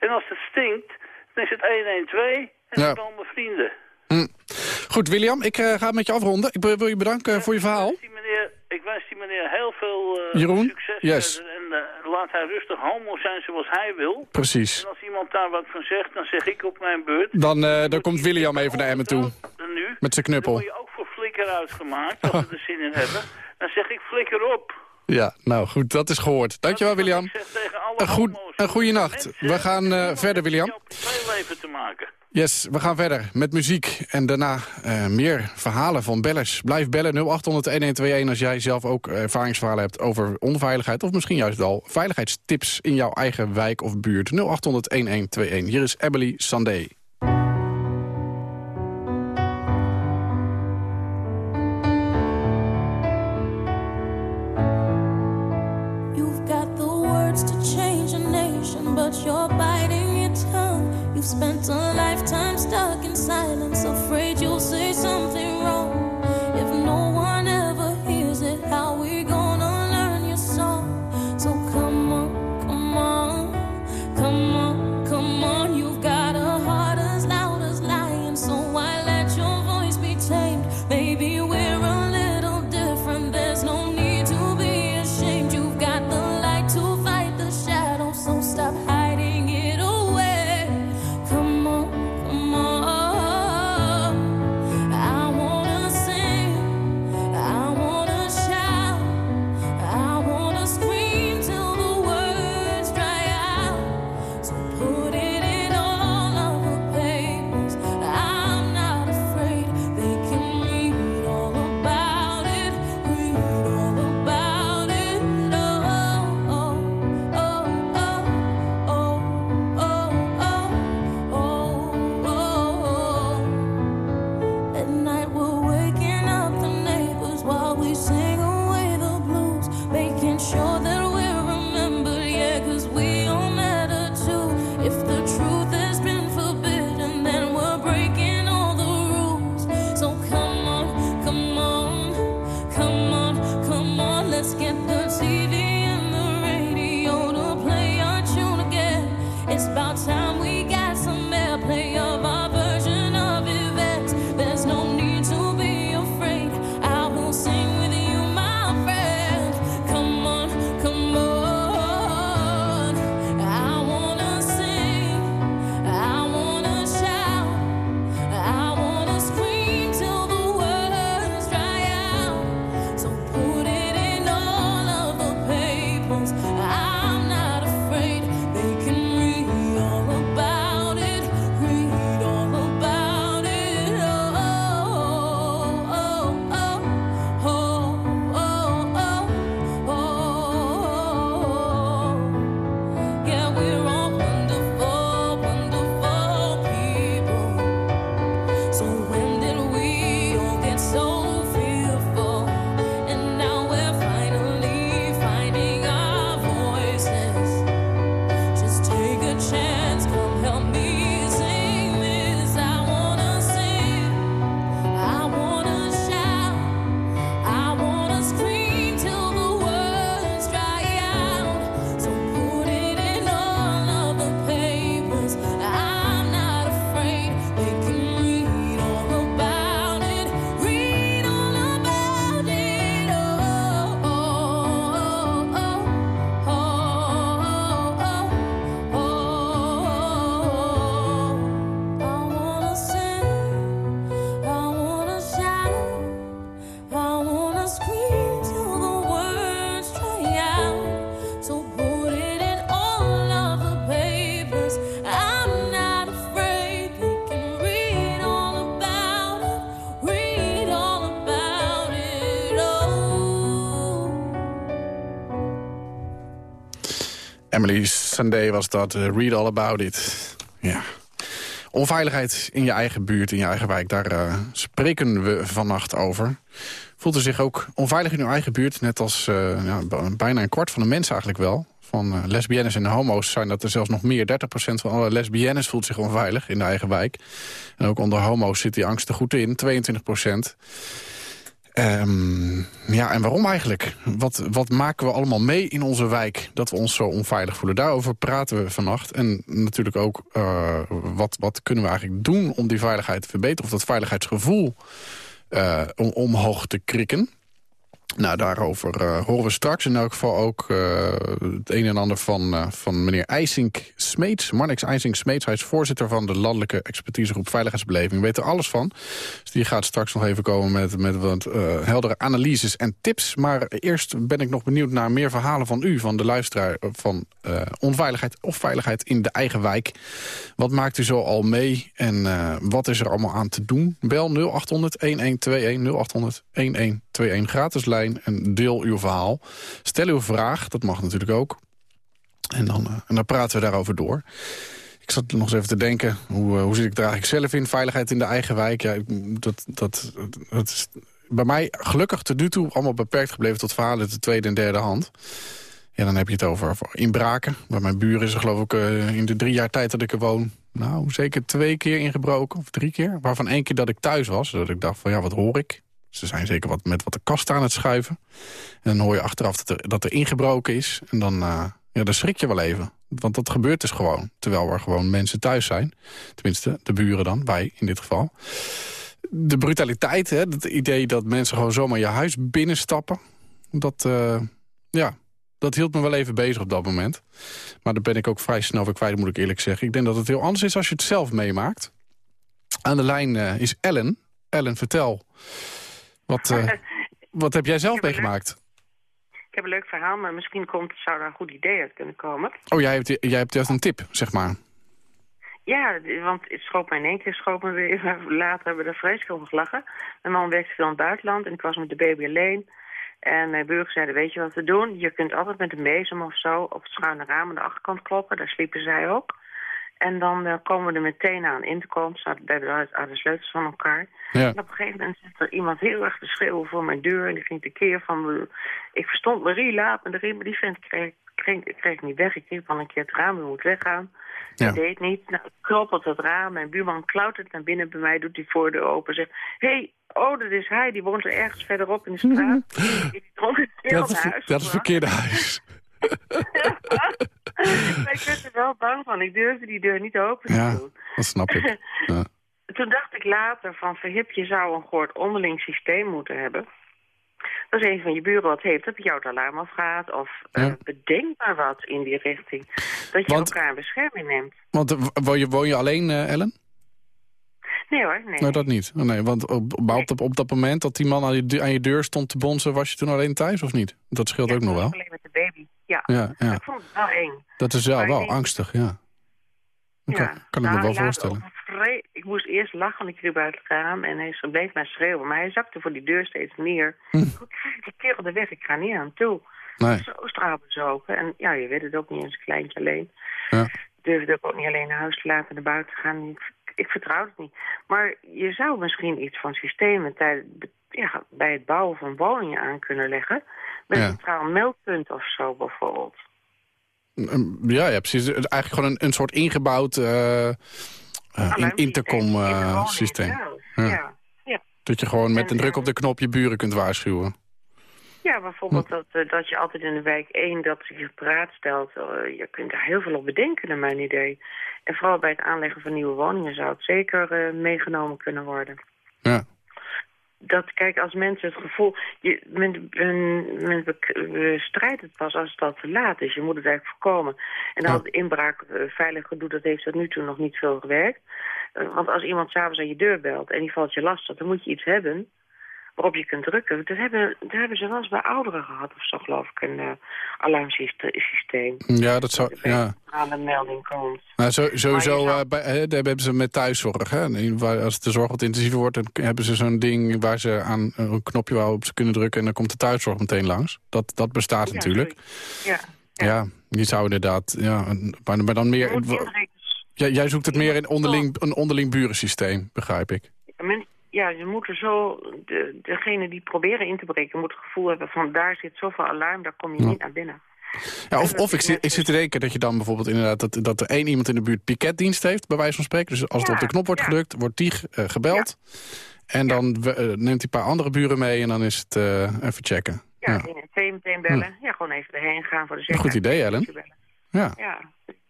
En als het stinkt, dan is het 112 en Ja. dan mijn vrienden. Hm. Goed, William, ik eh, ga met je afronden. Ik wil je bedanken voor je verhaal. Ik wens die meneer, heel veel eh, Jeroen? succes. Yes. verder. En eh, laat hij rustig homo zijn zoals hij wil. Precies. En als iemand daar wat van zegt, dan zeg ik op mijn beurt... Dan, eh, dan komt William even naar Emmen toe. Nu, Met zijn dan knuppel. word je ook voor flikker uitgemaakt, als we er zin in hebben. Dan zeg ik flikker op. Ja, nou goed, dat is gehoord. Dankjewel, William. Een, goed, een goede nacht. We gaan eh, verder, William. Jouw privéleven te maken. Yes, we gaan verder met muziek en daarna eh, meer verhalen van bellers. Blijf bellen 0800-1121 als jij zelf ook ervaringsverhalen hebt over onveiligheid... of misschien juist al veiligheidstips in jouw eigen wijk of buurt. 0800-1121. Hier is Emily Sandé. spent on stuck in silence show. Sunday was dat. Eh, read all about it. Ja. Onveiligheid in je eigen buurt, in je eigen wijk, daar eh, spreken we vannacht over. Voelt u zich ook onveilig in uw eigen buurt? Net als eh, ja, bijna een kwart van de mensen eigenlijk wel. Van uh, lesbiennes en homo's zijn dat er zelfs nog meer. 30% van alle lesbiennes voelt zich onveilig in de eigen wijk. En ook onder homo's zit die angst er goed in, 22%. Ehm, ja, en waarom eigenlijk? Wat, wat maken we allemaal mee in onze wijk dat we ons zo onveilig voelen? Daarover praten we vannacht. En natuurlijk ook, eh, wat, wat kunnen we eigenlijk doen om die veiligheid te verbeteren? Of dat veiligheidsgevoel eh, om, omhoog te krikken? Nou, daarover uh, horen we straks in elk geval ook uh, het een en ander van, uh, van meneer IJsink Smeets. Marnix IJsink Smeets, hij is voorzitter van de Landelijke Expertisegroep Veiligheidsbeleving. Weet er alles van. Dus die gaat straks nog even komen met, met wat heldere analyses en tips. Maar eerst ben ik nog benieuwd naar meer verhalen van u, van de luisteraar... van onveiligheid of veiligheid in de eigen wijk. Wat maakt u zo al mee en wat is er allemaal aan te doen? Bel 0800 1121 0800 1121 gratis lijn en deel uw verhaal. Stel uw vraag, dat mag natuurlijk ook. En dan, uh, en dan praten we daarover door. Ik zat nog eens even te denken, hoe, uh, hoe zit ik er eigenlijk zelf in? Veiligheid in de eigen wijk, ja, dat, dat, dat is bij mij gelukkig tot nu toe allemaal beperkt gebleven... tot verhalen de tweede en derde hand. Ja, dan heb je het over, inbraken. Bij mijn buren is er geloof ik uh, in de drie jaar tijd dat ik er woon... nou, zeker twee keer ingebroken, of drie keer. Waarvan één keer dat ik thuis was, dat ik dacht van ja, wat hoor ik? Ze zijn zeker wat met wat de kast aan het schuiven. En dan hoor je achteraf dat er, dat er ingebroken is. En dan, uh, ja, dan schrik je wel even. Want dat gebeurt dus gewoon. Terwijl er gewoon mensen thuis zijn. Tenminste, de buren dan, wij in dit geval. De brutaliteit, hè, het idee dat mensen gewoon zomaar je huis binnenstappen... dat, uh, ja, dat hield me wel even bezig op dat moment. Maar daar ben ik ook vrij snel weer kwijt, moet ik eerlijk zeggen. Ik denk dat het heel anders is als je het zelf meemaakt. Aan de lijn uh, is Ellen. Ellen, vertel. Wat, uh, (laughs) wat heb jij zelf meegemaakt? ik heb een leuk verhaal, maar misschien komt, zou daar een goed idee uit kunnen komen. Oh, jij hebt, jij hebt juist een tip, zeg maar. Ja, want het schoot mij in één keer, schoot me weer. (laughs) Later hebben we er vreselijk over gelachen. Mijn man werkte veel in het buitenland en ik was met de baby alleen. En mijn buren zeiden, weet je wat we doen? Je kunt altijd met een bezem of zo op het schuine raam aan de achterkant kloppen. Daar sliepen zij ook. En dan uh, komen we er meteen aan in te komen. Ze hadden bij de sleutels van elkaar. Ja. En op een gegeven moment zit er iemand heel erg te schreeuwen voor mijn deur. En die ging tekeer van... Ik verstond Marie laat me erin, maar die vent kreeg, kreeg, kreeg niet weg. Ik riep al een keer het raam, we moet weggaan. Ja. Dat deed niet. Nou, kloppelt het raam. Mijn buurman klautert naar binnen bij mij, doet die voordeur open. Zegt, hé, hey, oh, dat is hij. Die woont er ergens verderop in de straat. (laughs) Ik dat, is, huis, dat is het verkeerde huis. (laughs) (laughs) (laughs) ik werd er wel bang van. Ik durfde die deur niet open te ja, doen. dat snap ik. (laughs) Ja. Toen dacht ik later van Verhip, je zou een soort onderling systeem moeten hebben. Als een van je buren wat heeft, dat jou het alarm afgaat. Of ja. uh, bedenk maar wat in die richting. Dat je want, elkaar in bescherming neemt. Want woon je, woon je alleen, uh, Ellen? Nee hoor, nee. Nee, dat niet. Oh, nee, want op, op, op, op, dat moment dat die man aan je, aan je deur stond te bonzen... was je toen alleen thuis of niet? Dat scheelt ja, ook nog wel. alleen met de baby, ja. ja, ja. Ik vond het wel eng. Dat is wel, wel angstig, ja. Ja. kan, kan ik me wel voorstellen. Ik moest eerst lachen, ik riep uit het raam en hij bleef mij schreeuwen. Maar hij zakte voor die deur steeds neer. Hm. Hoe krijg ik die kerel er weg? Ik ga niet aan hem toe. Nee. Zo straalbezogen. En ja, je weet het ook niet eens kleintje alleen. Ja. Durfde ook niet alleen naar huis te laten, naar buiten te gaan. Ik, ik vertrouw het niet. Maar je zou misschien iets van systemen tijd, ja, bij het bouwen van woningen aan kunnen leggen. Met Ja. een centraal meldpunt of zo bijvoorbeeld. Ja, ja, precies. Eigenlijk gewoon een, een soort ingebouwd eh, eh, in, intercom eh, systeem. Ja. Ja. Dat je gewoon met En, een druk op de knop je buren kunt waarschuwen. Ja, bijvoorbeeld dat, dat je altijd in de wijk één dat zich paraat stelt. Je kunt daar heel veel op bedenken, naar mijn idee. En vooral bij het aanleggen van nieuwe woningen zou het zeker meegenomen kunnen worden. Ja. Dat, kijk, als mensen het gevoel... Je, men, men, men bestrijdt het pas als het al te laat is. Je moet het eigenlijk voorkomen. En dan het inbraak eh, veilig gedoe, dat heeft tot nu toe nog niet veel gewerkt. Eh, want als iemand s'avonds aan je deur belt en die valt je lastig... dan moet je iets hebben waarop je kunt drukken. Dat hebben, dat hebben ze wel eens bij ouderen gehad of zo, geloof ik, een uh, alarmsysteem. Ja, dat zou... Ja. Aan een melding komt. Nou, zo, sowieso, eh, bij, hè, daar hebben ze met thuiszorg. Hè? Als de zorg wat intensiever wordt, dan hebben ze zo'n ding waar ze aan een knopje waarop ze kunnen drukken en dan komt de thuiszorg meteen langs. Dat, dat bestaat Ja, natuurlijk. Ja. Ja, je zou inderdaad, ja, maar, maar dan meer. Jij, jij zoekt het meer in onderling, een onderling burensysteem, begrijp ik. Ja, ze moeten zo, de, degene die proberen in te breken, moet het gevoel hebben van daar zit zoveel alarm, daar kom je Ja. niet naar binnen. Ja, of of ik, zit, ik zit te denken dat je dan bijvoorbeeld inderdaad dat, dat er één iemand in de buurt piketdienst heeft, bij wijze van spreken. Dus als er Ja, op de knop wordt gedrukt, wordt die eh, gebeld. En dan eh, neemt hij een paar andere buren mee en dan is het eh, even checken. Ja, Ja. 1 en 2 meteen bellen. Ja, gewoon even erheen gaan voor de Een goed zekerheid. idee, Ellen. Ja. Ja,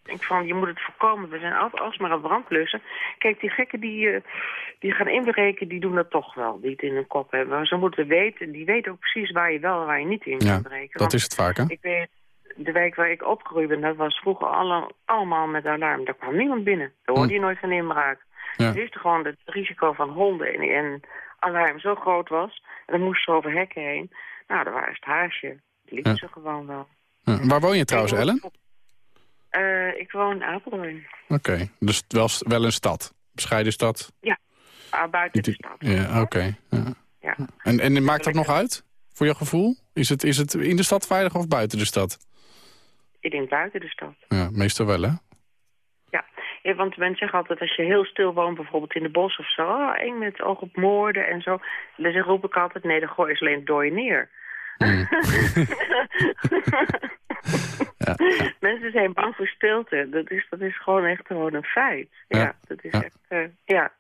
denk van, je moet het voorkomen. We zijn altijd alsmaar aan brandlussen. Kijk, die gekken die, uh, die gaan inbreken, die doen dat toch wel. Die het in hun kop hebben. Ze moeten weten, die weten ook precies waar je wel en waar je niet in Ja, kan breken. dat is het vaak, hè? Ik weet, de wijk waar ik opgegroeid ben, dat was vroeger alle, allemaal met alarm. Daar kwam niemand binnen. Daar hoorde je nooit van inbraak. Hm. Ja. Ze wisten gewoon dat het risico van honden en, en alarm zo groot was. En dan moesten ze over hekken heen. Nou, daar was het haasje. Dat liepen Ja. ze gewoon wel. Ja. Waar woon je trouwens, Ellen? Eh, ik woon in Apeldoorn. Oké, dus wel, wel een stad. Bescheiden stad. Ja, ah, buiten de stad. Ja, oké. Ja. Ja. En, en maakt dat nog uit, voor je gevoel? Is het, is het in de stad veilig of buiten de stad? Ik denk buiten de stad. Ja, meestal wel, hè? Ja. ja, want mensen zeggen altijd als je heel stil woont, bijvoorbeeld in de bos of zo, oh, eng met oog op moorden en zo. Dan roep ik altijd, nee, dan gooi je alleen het dooi neer. (laughs) (laughs) Ja. (laughs) Mensen zijn bang voor stilte. Dat is, dat is gewoon echt gewoon een feit. Ja, Ja. dat is Ja. echt, eh, ja.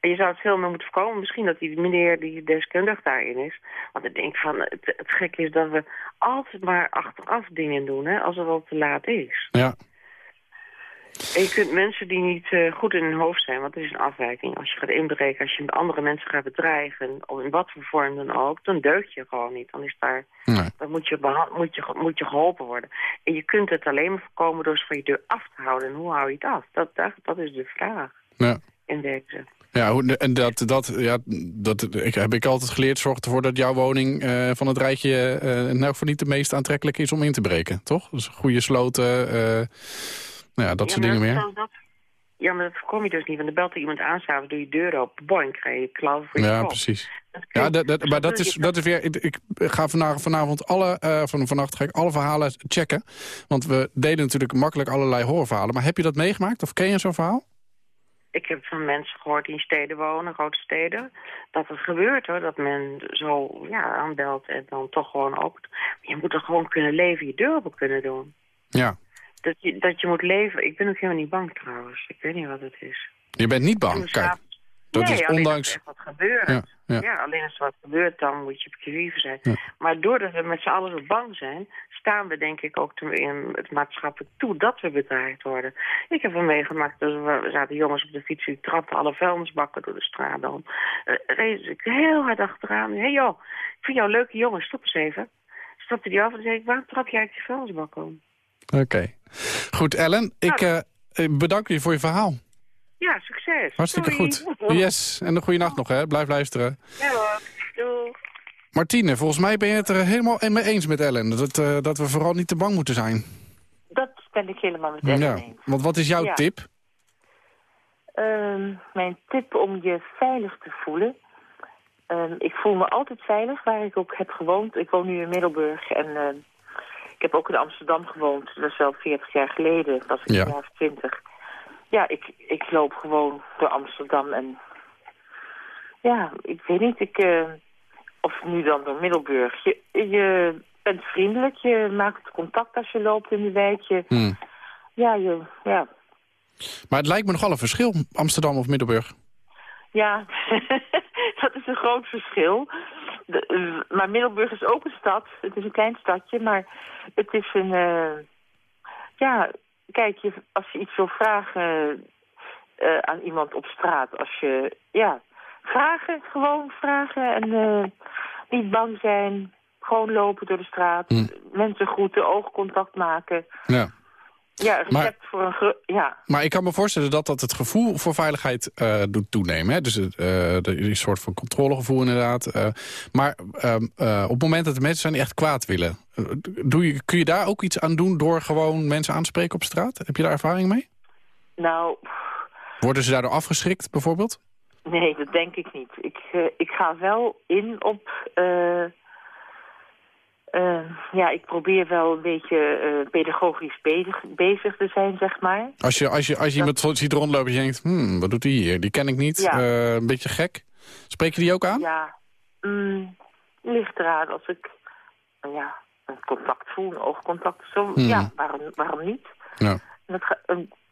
En je zou het veel meer moeten voorkomen. Misschien dat die meneer die deskundig daarin is. Want ik denk van, het, het gekke is dat we altijd maar achteraf dingen doen, hè, als het al te laat is. Ja, En je kunt mensen die niet eh, goed in hun hoofd zijn, want het is een afwijking. Als je gaat inbreken, als je andere mensen gaat bedreigen, of in wat voor vorm dan ook, dan deugt je gewoon niet. Dan is daar, nee. dan moet je, moet, je, moet je geholpen worden. En je kunt het alleen maar voorkomen door ze van je deur af te houden. En hoe hou je het af? Dat, dat, dat is de vraag Ja. in deze. Ja, en dat, dat, ja, dat ik, heb ik altijd geleerd. Zorgt ervoor dat jouw woning eh, van het rijtje eh elk geval niet de meest aantrekkelijk is om in te breken. Toch? Dus goede sloten, nou ja, dat soort Ja, dingen meer. dat- ja, maar dat voorkom je dus niet. Want dan belt er iemand aan, s'avonds doe je deur open, boing, krijg je klauwen voor je Ja, kop. precies. Dat Ja, dat, dat, dus maar dat is, dat is weer... Ik, ik ga vanavond, vanavond alle, eh, van, vannacht ga ik alle verhalen checken. Want we delen natuurlijk makkelijk allerlei horrorverhalen. Maar heb je dat meegemaakt? Of ken je zo'n verhaal? Ik heb van mensen gehoord die in steden wonen, grote steden, dat het gebeurt hoor, dat men zo ja, aanbelt en dan toch gewoon opent. Je moet er gewoon kunnen leven, je deur open kunnen doen. Ja. Dat je, dat je moet leven. Ik ben ook helemaal niet bang trouwens. Ik weet niet wat het is. Je bent niet bang. Kijk, dat nee, is ondanks... als er wat gebeurt. Ja, Ja, ja. alleen als er wat gebeurt, dan moet je op je wieven zijn. Ja. Maar doordat we met z'n allen zo bang zijn, staan we denk ik ook in het maatschappelijk toe dat we bedreigd worden. Ik heb wel meegemaakt, dus we zaten jongens op de fiets, die trapten alle vuilnisbakken door de straat om. Uh, reed ik heel hard achteraan. Hé hey joh, ik vind jou een leuke jongen, stop eens even. Stopte die af en zei ik, waarom trap jij uit die vuilnisbak om? Oké. Goed, Ellen. Ik eh, eh, bedank je voor je verhaal. Ja, succes. Hartstikke Doei. goed. (laughs) Yes. En een goede nacht nog, hè. Blijf luisteren. Ja hoor. Martine, volgens mij ben je het er helemaal mee eens met Ellen. Dat, eh, dat we vooral niet te bang moeten zijn. Dat ben ik helemaal met Ellen Ja. eens. Want wat is jouw Ja. tip? Ehm, mijn tip om je veilig te voelen. Ehm, ik voel me altijd veilig waar ik ook heb gewoond. Ik woon nu in Middelburg en ehm, ik heb ook in Amsterdam gewoond. Dat is wel 40 jaar geleden, was ik Ja. jaar of 20. Ja, ik, ik loop gewoon door Amsterdam en ja, ik weet niet, ik, eh, of nu dan door Middelburg. Je, je bent vriendelijk, je maakt contact als je loopt in de wijk. Je, Hmm. ja, je, ja, Maar het lijkt me nogal een verschil, Amsterdam of Middelburg. Ja, (laughs) dat is een groot verschil. De, eh, maar Middelburg is ook een stad. Het is een klein stadje, maar het is een... eh, ja, kijk, je, als je iets wil vragen eh, aan iemand op straat... als je... Ja, vragen, gewoon vragen en eh, niet bang zijn. Gewoon lopen door de straat. Hm. Mensen groeten, oogcontact maken. Ja. Ja, een Maar- voor een... Ja, Maar ik kan me voorstellen dat dat het gevoel voor veiligheid eh, doet toenemen. Hè? Dus er is een soort van controlegevoel inderdaad. eh. maar ehm, eh, op het moment dat de mensen zijn die echt kwaad willen... doe je, kun je daar ook iets aan doen door gewoon mensen aan te spreken op straat? Heb je daar ervaring mee? nou... Worden ze daardoor afgeschrikt bijvoorbeeld? Nee, dat denk ik niet. Ik, ik ga wel in op... eh, eh, ja, ik probeer wel een beetje eh, pedagogisch bezig, bezig te zijn, zeg maar. Als je, als je, als je iemand ziet rondlopen en je denkt... Hmm, wat doet hij hier? Die ken ik niet. Ja. Eh, een beetje gek. Spreek je die ook aan? Ja, mm, ligt eraan als ik eh, ja, een contact voel, een oogcontact. Zo, Hmm. Ja, waarom, waarom niet? Ja. Dat ga-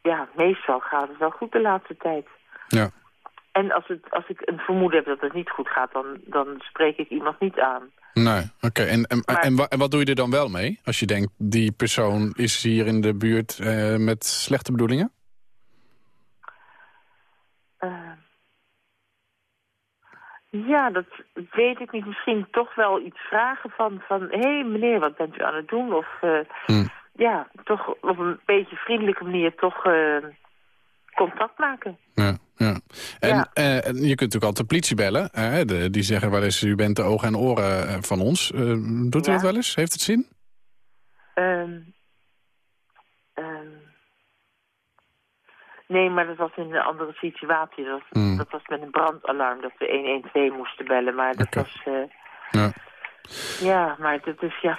ja, meestal gaat het wel goed de laatste tijd. Ja. En als, het, als ik een vermoeden heb dat het niet goed gaat, dan, dan spreek ik iemand niet aan. Nee, oké. En, en, en, wa- en wat doe je er dan wel mee? Als je denkt, die persoon is hier in de buurt eh, met slechte bedoelingen? Eh, ja, dat weet ik niet. Misschien toch wel iets vragen van... van hé hey, meneer, wat bent u aan het doen? Of eh, Hm. ja, toch op een beetje vriendelijke manier toch contact maken. Ja, ja. En Ja. eh, en je kunt natuurlijk altijd de politie bellen. de, die zeggen wel eens, u bent de ogen en oren eh, van ons. Eh, doet u Ja. dat wel eens? Heeft het zin? Ehm, ehm, nee, maar dat was in een andere situatie. Dat, was- Hmm. dat was met een brandalarm dat we 112 moesten bellen. Maar dat was... Ja. ja, maar dat is... Ja,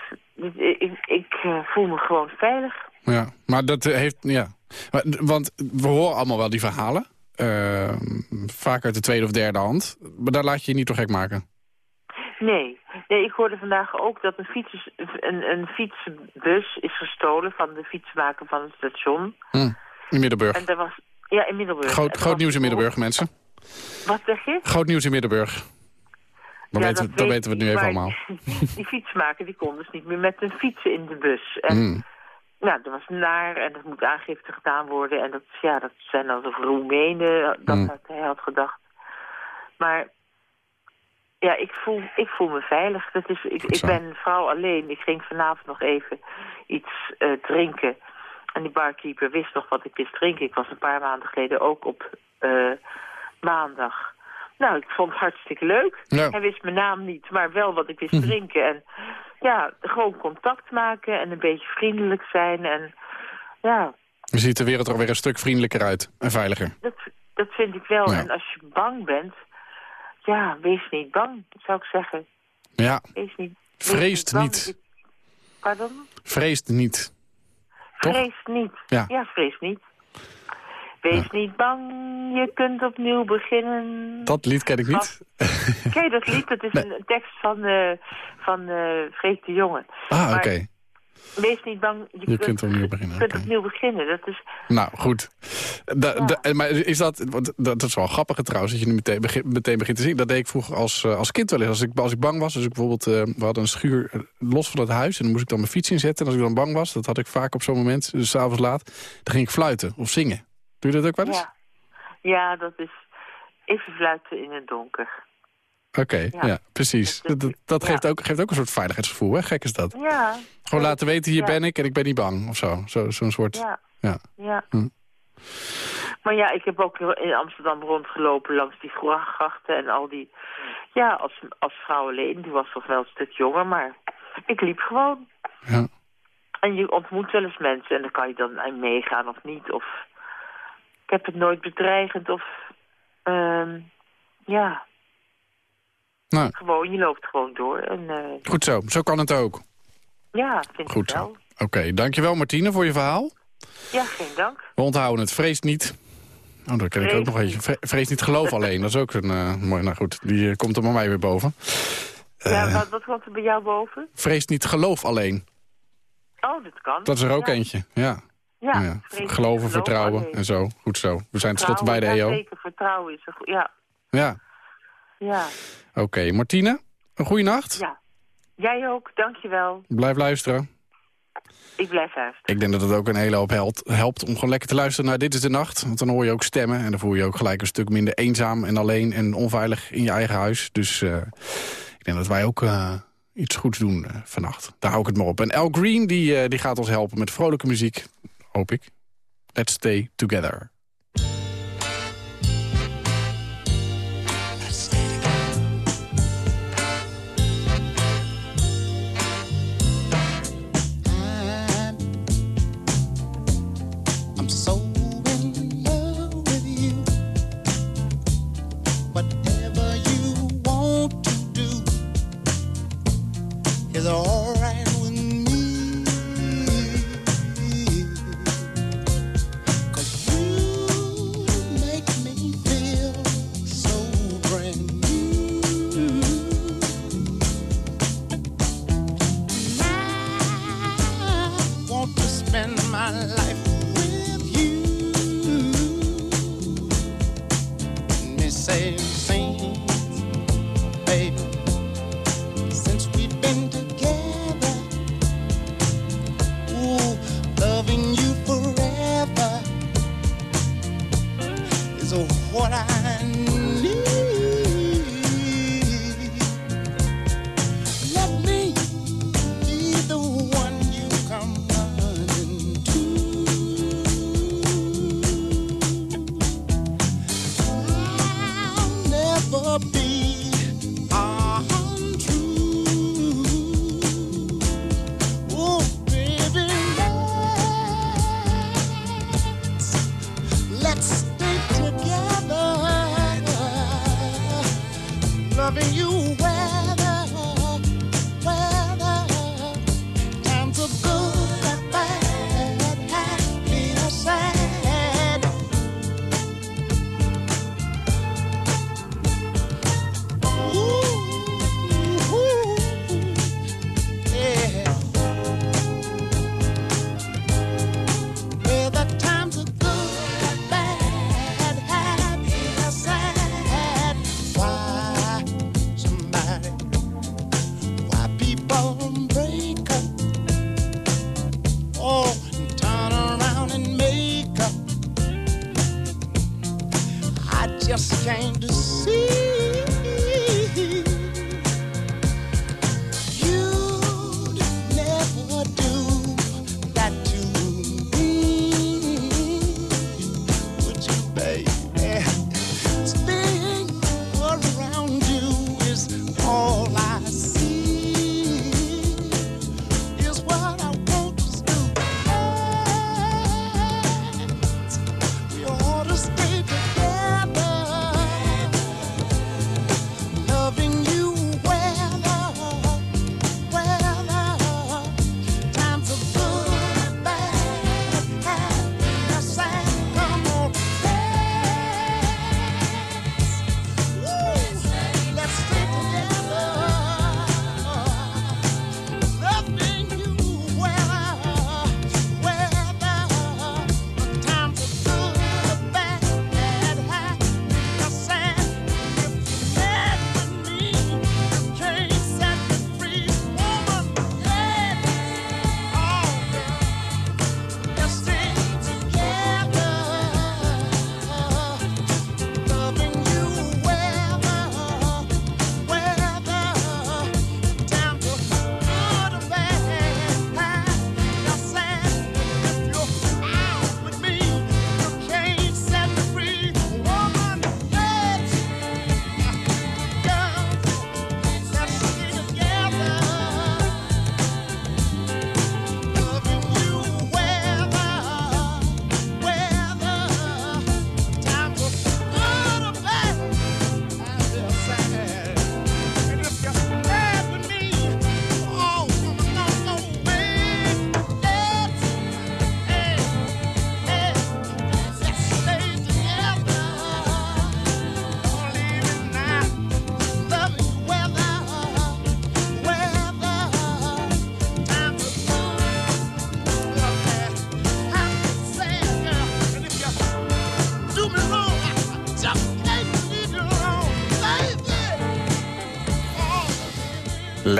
ik ik voel me gewoon veilig. Ja, maar dat heeft... Ja. Want we horen allemaal wel die verhalen. Eh, vaak uit de tweede of derde hand. Maar daar laat je je niet toch gek maken. Nee. nee, ik hoorde vandaag ook dat een, fiets, een, een fietsbus is gestolen van de fietsmaker van het station. Hm. In Middelburg. En daar was... Ja, in Middelburg. Groot, nieuws in Middelburg, mensen. Wat zeg je? Groot nieuws in Middelburg. Dan, Ja, weten, dat dan weten we het nu even allemaal. (laughs) Die fietsmaker die kon dus niet meer met een fietsen in de bus. En Mm. Nou, dat was naar en dat moet aangifte gedaan worden. En dat, ja, dat zijn dan de Roemenen, dat Mm. had hij had gedacht. Maar ja, ik voel, ik voel me veilig. Dat is, ik, ik ben vrouw alleen. Ik ging vanavond nog even iets eh, drinken. En die barkeeper wist nog wat ik wist drinken. Ik was een paar maanden geleden ook op eh, maandag. Nou, ik vond het hartstikke leuk. Ja. Hij wist mijn naam niet, maar wel wat ik wist Hm. drinken. En ja, gewoon contact maken en een beetje vriendelijk zijn. En ja, Je ziet de wereld er weer een stuk vriendelijker uit. En veiliger. dat, dat vind ik wel. Ja. En als je bang bent, ja, wees niet bang, zou ik zeggen. Ja, Wees niet, wees Vreest bang. niet. Pardon? vreest niet. Toch? Vrees niet. Ja. vrees niet. Wees niet bang, je kunt opnieuw beginnen. Dat lied ken ik niet. Je dat lied? Dat is een tekst van, eh van Freek de Jonge. Ah, oké. Wees niet bang, je, kunt opnieuw beginnen, Je kunt oké. opnieuw beginnen. Dat is, Nou, goed. Da, da- maar is dat, dat, is wel grappig trouwens, dat je nu meteen, begin- meteen begint te zien. Dat deed ik vroeger als, eh, als kind wel eens. Als ik, als ik bang was, dus ik bijvoorbeeld, we hadden een schuur los van het huis... en dan moest ik dan mijn fiets inzetten. En als ik dan bang was, dat had ik vaak op zo'n moment, dus s'avonds laat... dan ging ik fluiten of zingen. Doe je dat ook wel eens? ja. ja, dat is even fluiten in het donker. Oké, ja. Ja. precies. Dat, dat, geeft, ook, geeft ook een soort veiligheidsgevoel, hè? Gek is dat. Ja. Gewoon laten weten, hier Ja. ben ik en ik ben niet bang, of zo. Zo- Zo'n soort... Ja. Ja. Ja. Hm. Maar ja, ik heb ook in Amsterdam rondgelopen langs die grachten en al die... Ja, als, als vrouw alleen, die was toch wel een stuk jonger, maar ik liep gewoon. Ja. En je ontmoet wel eens mensen en dan kan je dan aan meegaan of niet. Of heb het nooit bedreigend of... ehm, ja, Nou, gewoon, je loopt gewoon door. En eh, goed zo. Zo kan het ook. ja, vind Goed ik wel. Oké, dankjewel Martine voor je verhaal. Ja, geen dank. We onthouden het. Vrees niet. Oh, dat ken ik ook nog eentje. Vre- Vrees niet geloof (laughs) alleen. Dat is ook een uh, mooi. Nou goed, die uh, komt er bij mij weer boven. Ja, wat, wat komt er bij jou boven? vrees niet geloof alleen. Oh, dat kan. Dat is er ook ja. eentje. Ja. Ja, Geloven, vertrouwen en zo. Goed zo. We zijn tenslotte bij de EO. Ja, zeker. Vertrouwen is er goed. Ja, Ja. ja, Oké, Martine. Een goede nacht. ja. Jij ook, dankjewel. Blijf luisteren. Ik blijf luisteren. Ik denk dat het ook een hele hoop helpt, helpt om gewoon lekker te luisteren naar Dit is de Nacht. Want dan hoor je ook stemmen en dan voel je je ook gelijk een stuk minder eenzaam en alleen en onveilig in je eigen huis. Dus uh, ik denk dat wij ook uh, iets goeds doen uh, vannacht. Daar hou ik het maar op. En Al Green die, die gaat ons helpen met vrolijke muziek, hoop ik. Let's stay together.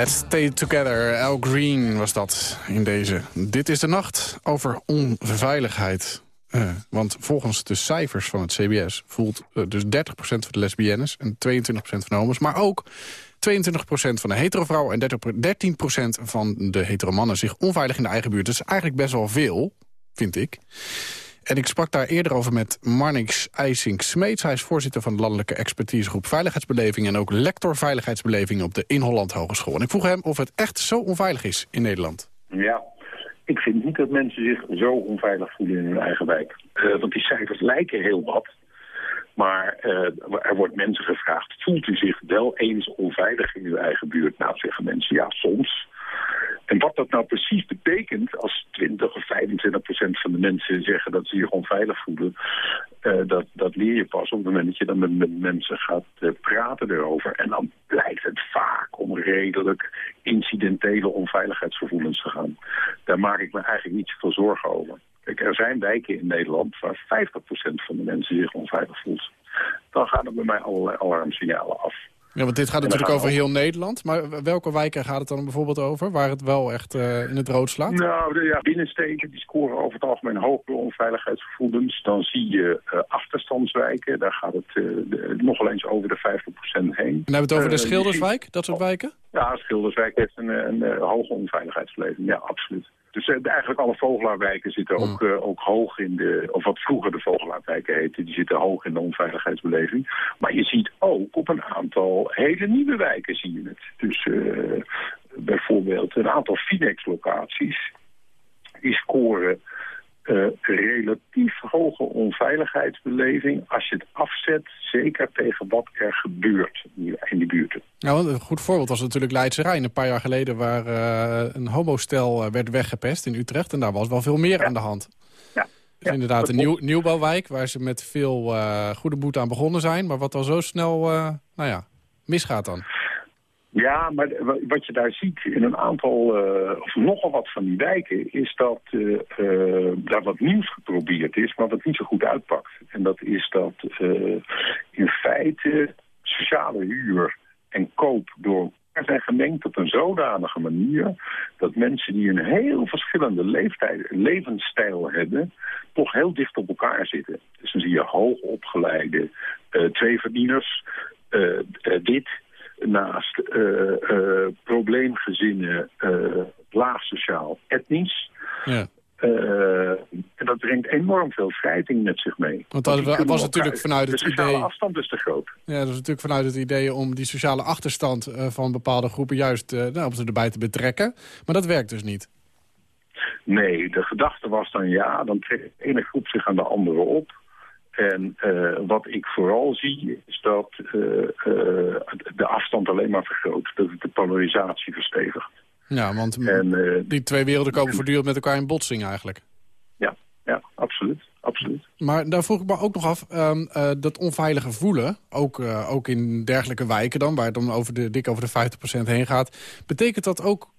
Let's Stay Together, Al Green was dat in deze. Dit is de nacht over onveiligheid. Eh, want volgens de cijfers van het CBS voelt eh, dus 30% van de lesbiennes... en 22% van de homo's, maar ook 22% van de hetero vrouwen... en 13% van de hetero mannen zich onveilig in de eigen buurt. Dat is eigenlijk best wel veel, vind ik. En ik sprak daar eerder over met Marnix IJsink-Smeets. Hij is voorzitter van de Landelijke Expertisegroep Veiligheidsbeleving... en ook lector Veiligheidsbeleving op de In Holland Hogeschool. En ik vroeg hem of het echt zo onveilig is in Nederland. Ja, ik vind niet dat mensen zich zo onveilig voelen in hun eigen wijk. Eh, want die cijfers lijken heel wat. Maar eh, er wordt mensen gevraagd, voelt u zich wel eens onveilig in uw eigen buurt? Nou, zeggen mensen, ja, soms. En wat dat nou precies betekent als 20 of 25 procent van de mensen zeggen dat ze zich onveilig voelen, eh, dat, dat leer je pas op het moment dat je dan met, mensen gaat eh, praten erover. En dan blijkt het vaak om redelijk incidentele onveiligheidsgevoelens te gaan. Daar maak ik me eigenlijk niet zoveel zorgen over. Kijk, er zijn wijken in Nederland waar 50% van de mensen zich onveilig voelt. Dan gaan er bij mij allerlei alarmsignalen af. Ja, want dit gaat natuurlijk gaan over heel Nederland. Maar welke wijken gaat het dan bijvoorbeeld over? Waar het wel echt eh, in het rood slaat? Nou, de, ja, binnensteden die scoren over het algemeen hogere onveiligheidsgevoelens. Dan zie je eh, achterstandswijken, daar gaat het eh, de- nogal eens over de 50% heen. En dan hebben we het over de Schilderswijk, dat soort wijken? Ja, Schilderswijk heeft een, een, eh, hoge onveiligheidsbeleving, ja, absoluut. Dus eh, eigenlijk alle vogelaarwijken zitten ook, eh, ook hoog in de... of wat vroeger de vogelaarwijken heette, die zitten hoog in de onveiligheidsbeleving. Maar je ziet ook op een aantal hele nieuwe wijken zie je het. Dus eh, bijvoorbeeld een aantal Finex-locaties, die scoren eh, relatief hoge onveiligheidsbeleving als je het afzet, zeker tegen wat er gebeurt in die buurten. Nou, een goed voorbeeld was natuurlijk Leidse Rijn. Een paar jaar geleden waar eh, een homostel eh, werd weggepest in Utrecht. En daar was wel veel meer aan de hand. Ja. Dus inderdaad een nieuw, nieuwbouwwijk waar ze met veel goede moed aan begonnen zijn. Maar wat al zo snel, nou ja, misgaat dan. Ja, maar wa- wat je daar ziet in een aantal, eh, of nogal wat van die wijken, is dat eh, eh, daar wat nieuws geprobeerd is, maar wat niet zo goed uitpakt. En dat is dat in feite sociale huur en koop door zijn gemengd op een zodanige manier... dat mensen die een heel verschillende leeftijd, levensstijl hebben... toch heel dicht op elkaar zitten. Dus dan zie je hoogopgeleide uh, tweeverdieners, uh, dit naast probleemgezinnen, laag sociaal, etnisch... Ja. Uh, en dat brengt enorm veel wrijving met zich mee. Want dat was, was natuurlijk vanuit het idee... De sociale afstand is te groot. Ja, dat is natuurlijk vanuit het idee om die sociale achterstand uh, van bepaalde groepen juist uh, nou, om ze erbij te betrekken. Maar dat werkt dus niet. Nee, de gedachte was dan ja, dan trekt de ene groep zich aan de andere op. En wat ik vooral zie is dat de afstand alleen maar vergroot. Dat het de polarisatie verstevigt. Ja, want en, die twee werelden komen voortdurend met elkaar in botsing eigenlijk. Ja, ja absoluut. absoluut. Maar daar vroeg ik me ook nog af, um, uh, dat onveilige voelen, ook, ook in dergelijke wijken dan, waar het dan over de, dik over de 50% heen gaat. Betekent dat ook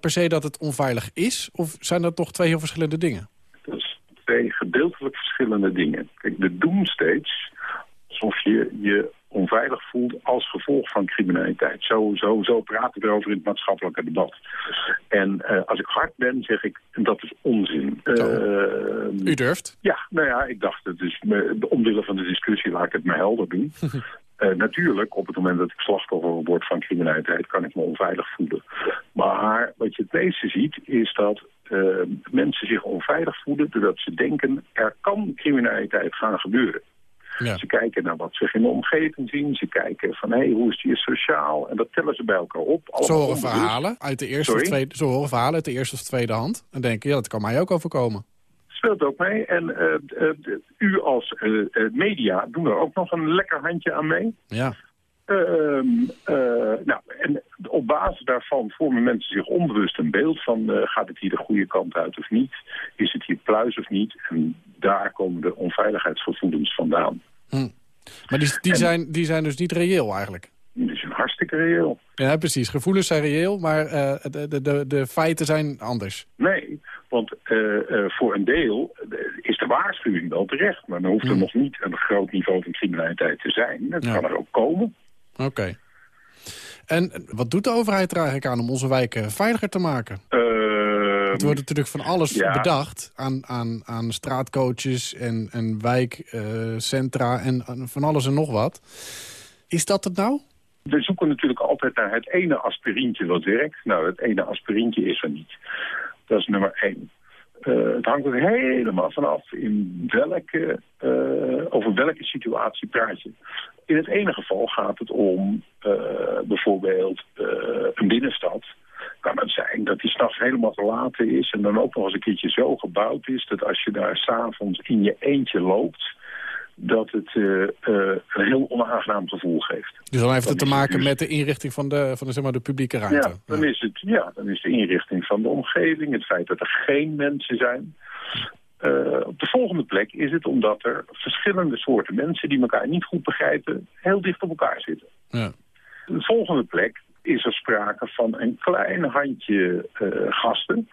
per se dat het onveilig is? Of zijn dat toch twee heel verschillende dingen? Dat is twee verschillende dingen. Kijk, we doen steeds alsof je je onveilig voelt als gevolg van criminaliteit. Zo, zo, zo praten we erover in het maatschappelijke debat. En uh, als ik hard ben, zeg ik, dat is onzin. Uh, U durft? Ja, nou ja, ik dacht, het is, omwille van de discussie laat ik het me helder doen. Uh, (laughs) natuurlijk, op het moment dat ik slachtoffer word van criminaliteit... kan ik me onveilig voelen. Maar wat je het meeste ziet, is dat uh, mensen zich onveilig voelen... doordat ze denken, er kan criminaliteit gaan gebeuren. Ja. Ze kijken naar wat ze in de omgeving zien. Ze kijken van, hé, hey, hoe is hier sociaal? En dat tellen ze bij elkaar op. Zo horen, verhalen uit de eerste of tweede, zo horen verhalen uit de eerste of tweede hand. En denken, ja, dat kan mij ook overkomen. Speelt ook mee. En uh, uh, u als uh, media doen er ook nog een lekker handje aan mee. Ja. Ehm, nou, en op basis daarvan vormen mensen zich onbewust een beeld van... gaat het hier de goede kant uit of niet? Is het hier pluis of niet? En daar komen de onveiligheidsgevoelens vandaan. Hm. Maar die, die, zijn, die zijn dus niet reëel eigenlijk? Die zijn hartstikke reëel. Ja, precies. Gevoelens zijn reëel, maar uh, de, de, de feiten zijn anders. Nee, want uh, uh, voor een deel is de waarschuwing wel terecht. Maar dan hoeft er hm. nog niet een groot niveau van criminaliteit te zijn. Dat ja. kan er ook komen. Oké. Okay. En wat doet de overheid er eigenlijk aan om onze wijken veiliger te maken? Het wordt natuurlijk van alles ja. bedacht aan, aan, aan straatcoaches en, en wijkcentra uh, en, en van alles en nog wat. Is dat het nou? We zoeken natuurlijk altijd naar het ene aspirintje wat werkt. Nou, het ene aspirintje is er niet. Dat is nummer één. Uh, het hangt er helemaal vanaf in welke, uh, over welke situatie praat je. In het ene geval gaat het om uh, bijvoorbeeld een binnenstad kan het zijn dat die s'nachts helemaal verlaten is... en dan ook nog eens een keertje zo gebouwd is... dat als je daar s'avonds in je eentje loopt dat het uh, uh, een heel onaangenaam gevoel geeft. Dus dan heeft het te maken dus... met de inrichting van de, van de, zeg maar, de publieke ruimte? Ja dan, Is het, ja, dan is de inrichting van de omgeving, het feit dat er geen mensen zijn. Uh, op de volgende plek is het omdat er verschillende soorten mensen... die elkaar niet goed begrijpen, heel dicht op elkaar zitten. Ja. De volgende plek is er sprake van een klein handje uh, gasten...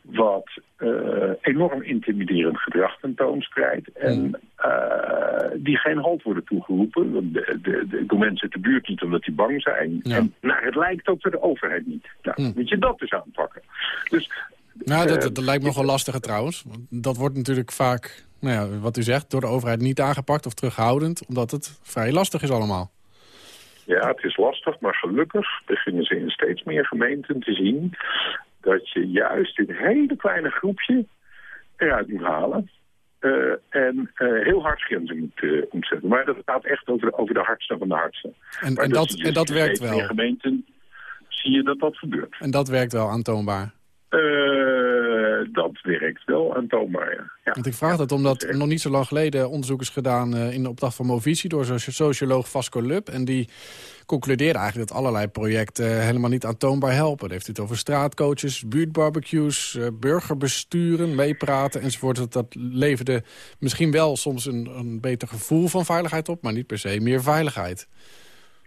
wat uh, enorm intimiderend gedrag tentoonspreidt... en uh, die geen halt worden toegeroepen. De, de, de, de mensen de buurt niet omdat die bang zijn. Ja. En nou, het lijkt ook voor de overheid niet. Nou, hm. Moet je dat dus aanpakken. Dus, nou, dat, dat lijkt me nogal lastiger trouwens. Dat wordt natuurlijk vaak, nou ja, wat u zegt, door de overheid niet aangepakt of terughoudend... omdat het vrij lastig is allemaal. Ja, het is lastig, maar gelukkig beginnen ze in steeds meer gemeenten te zien... dat je juist dit hele kleine groepje eruit moet halen... Uh, en uh, heel hard grenzen moet, uh, moet zetten. Maar dat gaat echt over de, over de hardste van de hardste. En, en dat, en dat werkt wel? In gemeenten zie je dat dat gebeurt. En dat werkt wel aantoonbaar? Dat werkt wel aantoonbaar, ja. ja. Want ik vraag dat omdat nog niet zo lang geleden onderzoek is gedaan... Uh, in de opdracht van Movisie door socioloog Vasco Lub. En die concludeerde eigenlijk dat allerlei projecten helemaal niet aantoonbaar helpen. Dan heeft het over straatcoaches, buurtbarbecues, uh, burgerbesturen, meepraten enzovoort. Dat, dat leverde misschien wel soms een, een beter gevoel van veiligheid op... maar niet per se meer veiligheid.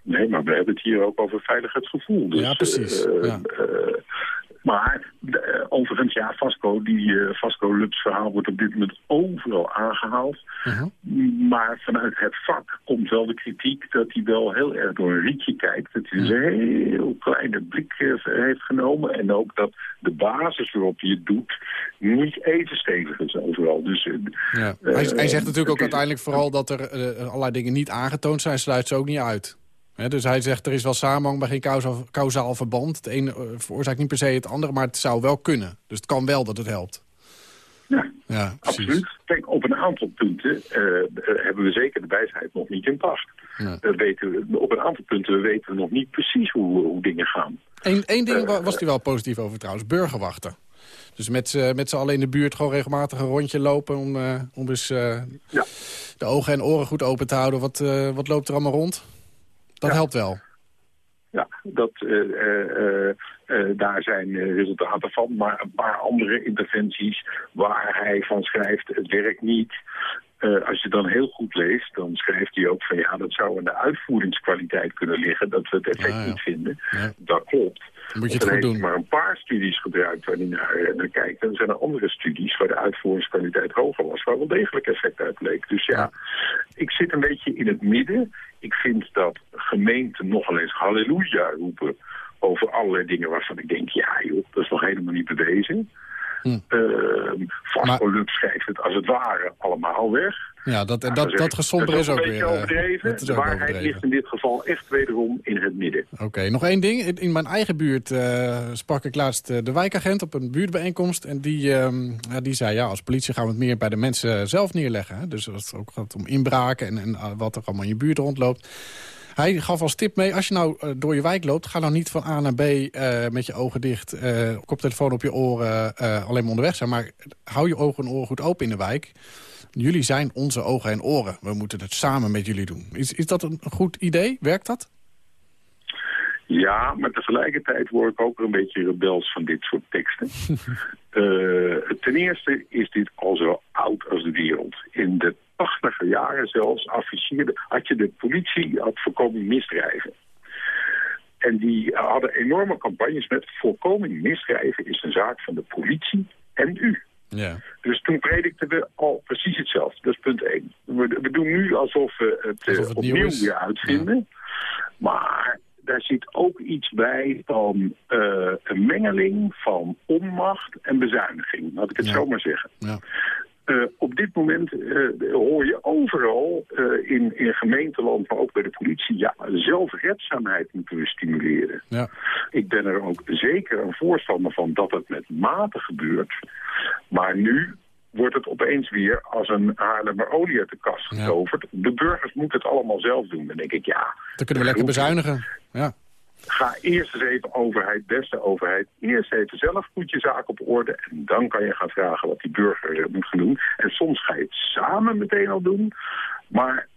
Nee, maar we hebben het hier ook over veiligheidsgevoel. Dus, ja, precies. Uh, ja. Maar uh, overigens, ja, Vasco, die eh, Vasco Lubs verhaal wordt op dit moment overal aangehaald. Maar vanuit het vak komt wel de kritiek dat hij wel heel erg door een rietje kijkt. Dat hij een heel kleine blik eh, heeft genomen. En ook dat de basis waarop je het doet niet even stevig is overal. Dus, eh, Ja. eh, hij, hij zegt natuurlijk ook uiteindelijk vooral dat er eh, allerlei dingen niet aangetoond zijn. Sluit ze ook niet uit. Dus hij zegt er is wel samenhang, maar geen kausaal verband. Het ene eh, veroorzaakt niet per se het andere, maar het zou wel kunnen. Dus het kan wel dat het helpt. Ja, ja. Absoluut. Kijk, op een aantal punten eh, eh, hebben we zeker de wijsheid nog niet in pacht. Ja. Weten we, op een aantal punten weten we nog niet precies hoe, hoe dingen gaan. Eén één ding wa- was hij wel positief over trouwens, burgerwachten. Dus met, z'n- met z'n allen in de buurt gewoon regelmatig een rondje lopen... om, om eens eh, de ogen en oren goed open te houden. Wat, wat loopt er allemaal rond? Dat helpt wel. Ja, dat, eh, eh, eh, daar zijn resultaten van. Maar een paar andere interventies waar hij van schrijft, het werkt niet. Als je dan heel goed leest, dan schrijft hij ook van ja, dat zou aan de uitvoeringskwaliteit kunnen liggen, dat we het effect niet vinden. Dat klopt. Dan moet je het goed doen. maar een paar studies gebruikt waar hij naar, naar kijkt. En er zijn er andere studies waar de uitvoeringskwaliteit hoger was, waar wel degelijk effect uit bleek. Dus ja, ik zit een beetje in het midden. Ik vind dat gemeenten nogal eens halleluja roepen over allerlei dingen waarvan ik denk, ja joh, dat is nog helemaal niet bewezen. Hm. Vasco Lux schrijft het als het ware allemaal weg. Ja, dat, Nou, dat, zeg dat gesomber is ook weer... eh, overdreven. De waarheid overdreven. ligt in dit geval echt wederom in het midden. Oké, nog één ding. In, in mijn eigen buurt eh, sprak ik laatst eh, de wijkagent op een buurtbijeenkomst. En die, ehm, ja, die zei, ja, als politie gaan we het meer bij de mensen zelf neerleggen. Hè? Dus als het ook gaat om inbraken en, en wat er allemaal in je buurt rondloopt. Hij gaf als tip mee, als je nou eh, door je wijk loopt... ga nou niet van A naar B eh, met je ogen dicht, eh, koptelefoon op je oren... alleen maar onderweg zijn, maar hou je ogen en oren goed open in de wijk. Jullie zijn onze ogen en oren. We moeten het samen met jullie doen. Is, is dat een goed idee? Werkt dat? Ja, maar tegelijkertijd word ik ook een beetje rebels van dit soort teksten. (laughs) Ten eerste is dit al zo oud als de wereld. In de tachtiger jaren zelfs afficheerde, had je de politie had voorkoming misdrijven. En die hadden enorme campagnes met voorkoming misdrijven is een zaak van de politie en u. Ja. Dus toen predikten we al precies hetzelfde. Dat is punt één. We, we doen nu alsof we het, eh, Alsof het nieuw opnieuw is. weer uitvinden. Maar daar zit ook iets bij van eh, een mengeling van onmacht en bezuiniging. Laat ik het zo maar zeggen. Ja. Eh, op dit moment eh, hoor je overal eh, in, in gemeenteland, maar ook bij de politie... ja, zelfredzaamheid moeten we stimuleren. Ja. Ik ben er ook zeker een voorstander van dat het met mate gebeurt. Maar nu wordt het opeens weer als een Haarlemmer olie uit de kast getoverd. De burgers moeten het allemaal zelf doen. Dan denk ik, ja... Dan kunnen we lekker bezuinigen. Ja. Ga eerst eens even overheid, beste overheid, eerst even zelf goed je zaak op orde. En dan kan je gaan vragen wat die burger moet gaan doen. En soms ga je het samen meteen al doen. Maar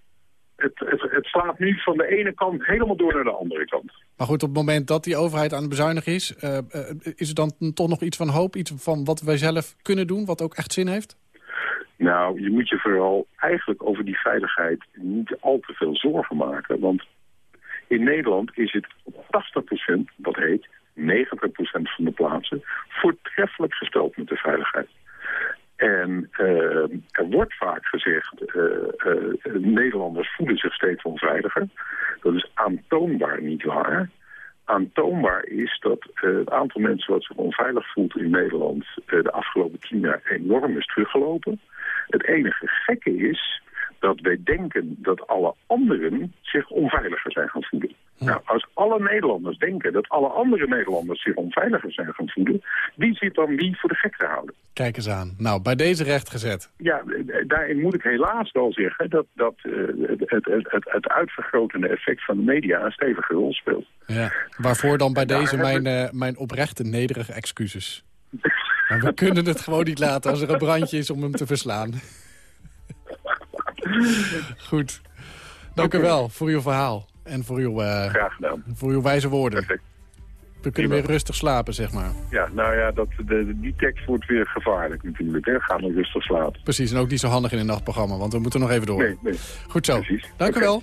het, het, het slaat nu van de ene kant helemaal door naar de andere kant. Maar goed, op het moment dat die overheid aan het bezuinigen is... eh, eh, is er dan toch nog iets van hoop? Iets van wat wij zelf kunnen doen, wat ook echt zin heeft? Nou, je moet je vooral eigenlijk over die veiligheid niet al te veel zorgen maken. Want in Nederland is het op 80%, dat heet 90% van de plaatsen, voortreffelijk gesteld met de veiligheid. En eh, er wordt vaak gezegd, eh, Nederlanders voelen zich steeds onveiliger. Dat is aantoonbaar niet waar. Aantoonbaar is dat het aantal mensen wat zich onveilig voelt in Nederland de afgelopen tien jaar enorm is teruggelopen. Het enige gekke is dat wij denken dat alle anderen zich onveiliger zijn gaan voelen. Nou, als alle Nederlanders denken dat alle andere Nederlanders zich onveiliger zijn gaan voelen, wie zit dan wie voor de gek te houden? Kijk eens aan. Nou, bij deze recht gezet. Ja, eh, daarin moet ik helaas wel zeggen dat, dat eh, het, het, het, het uitvergrotende effect van de media een stevige rol speelt. Ja. Waarvoor dan bij deze mijn, eh, mijn oprechte nederige excuses. Maar we kunnen het gewoon niet laten als er een brandje is om hem te verslaan. Goed. Dank u wel voor uw verhaal. En voor uw, eh, Graag gedaan. voor uw wijze woorden. We kunnen weer rustig slapen, zeg maar. Ja, nou ja, dat, de, die tekst wordt weer gevaarlijk natuurlijk. Hè. Ga maar rustig slapen. Precies, en ook niet zo handig in een nachtprogramma, want we moeten nog even door. Nee, nee. Goed zo. Precies. Dank u wel.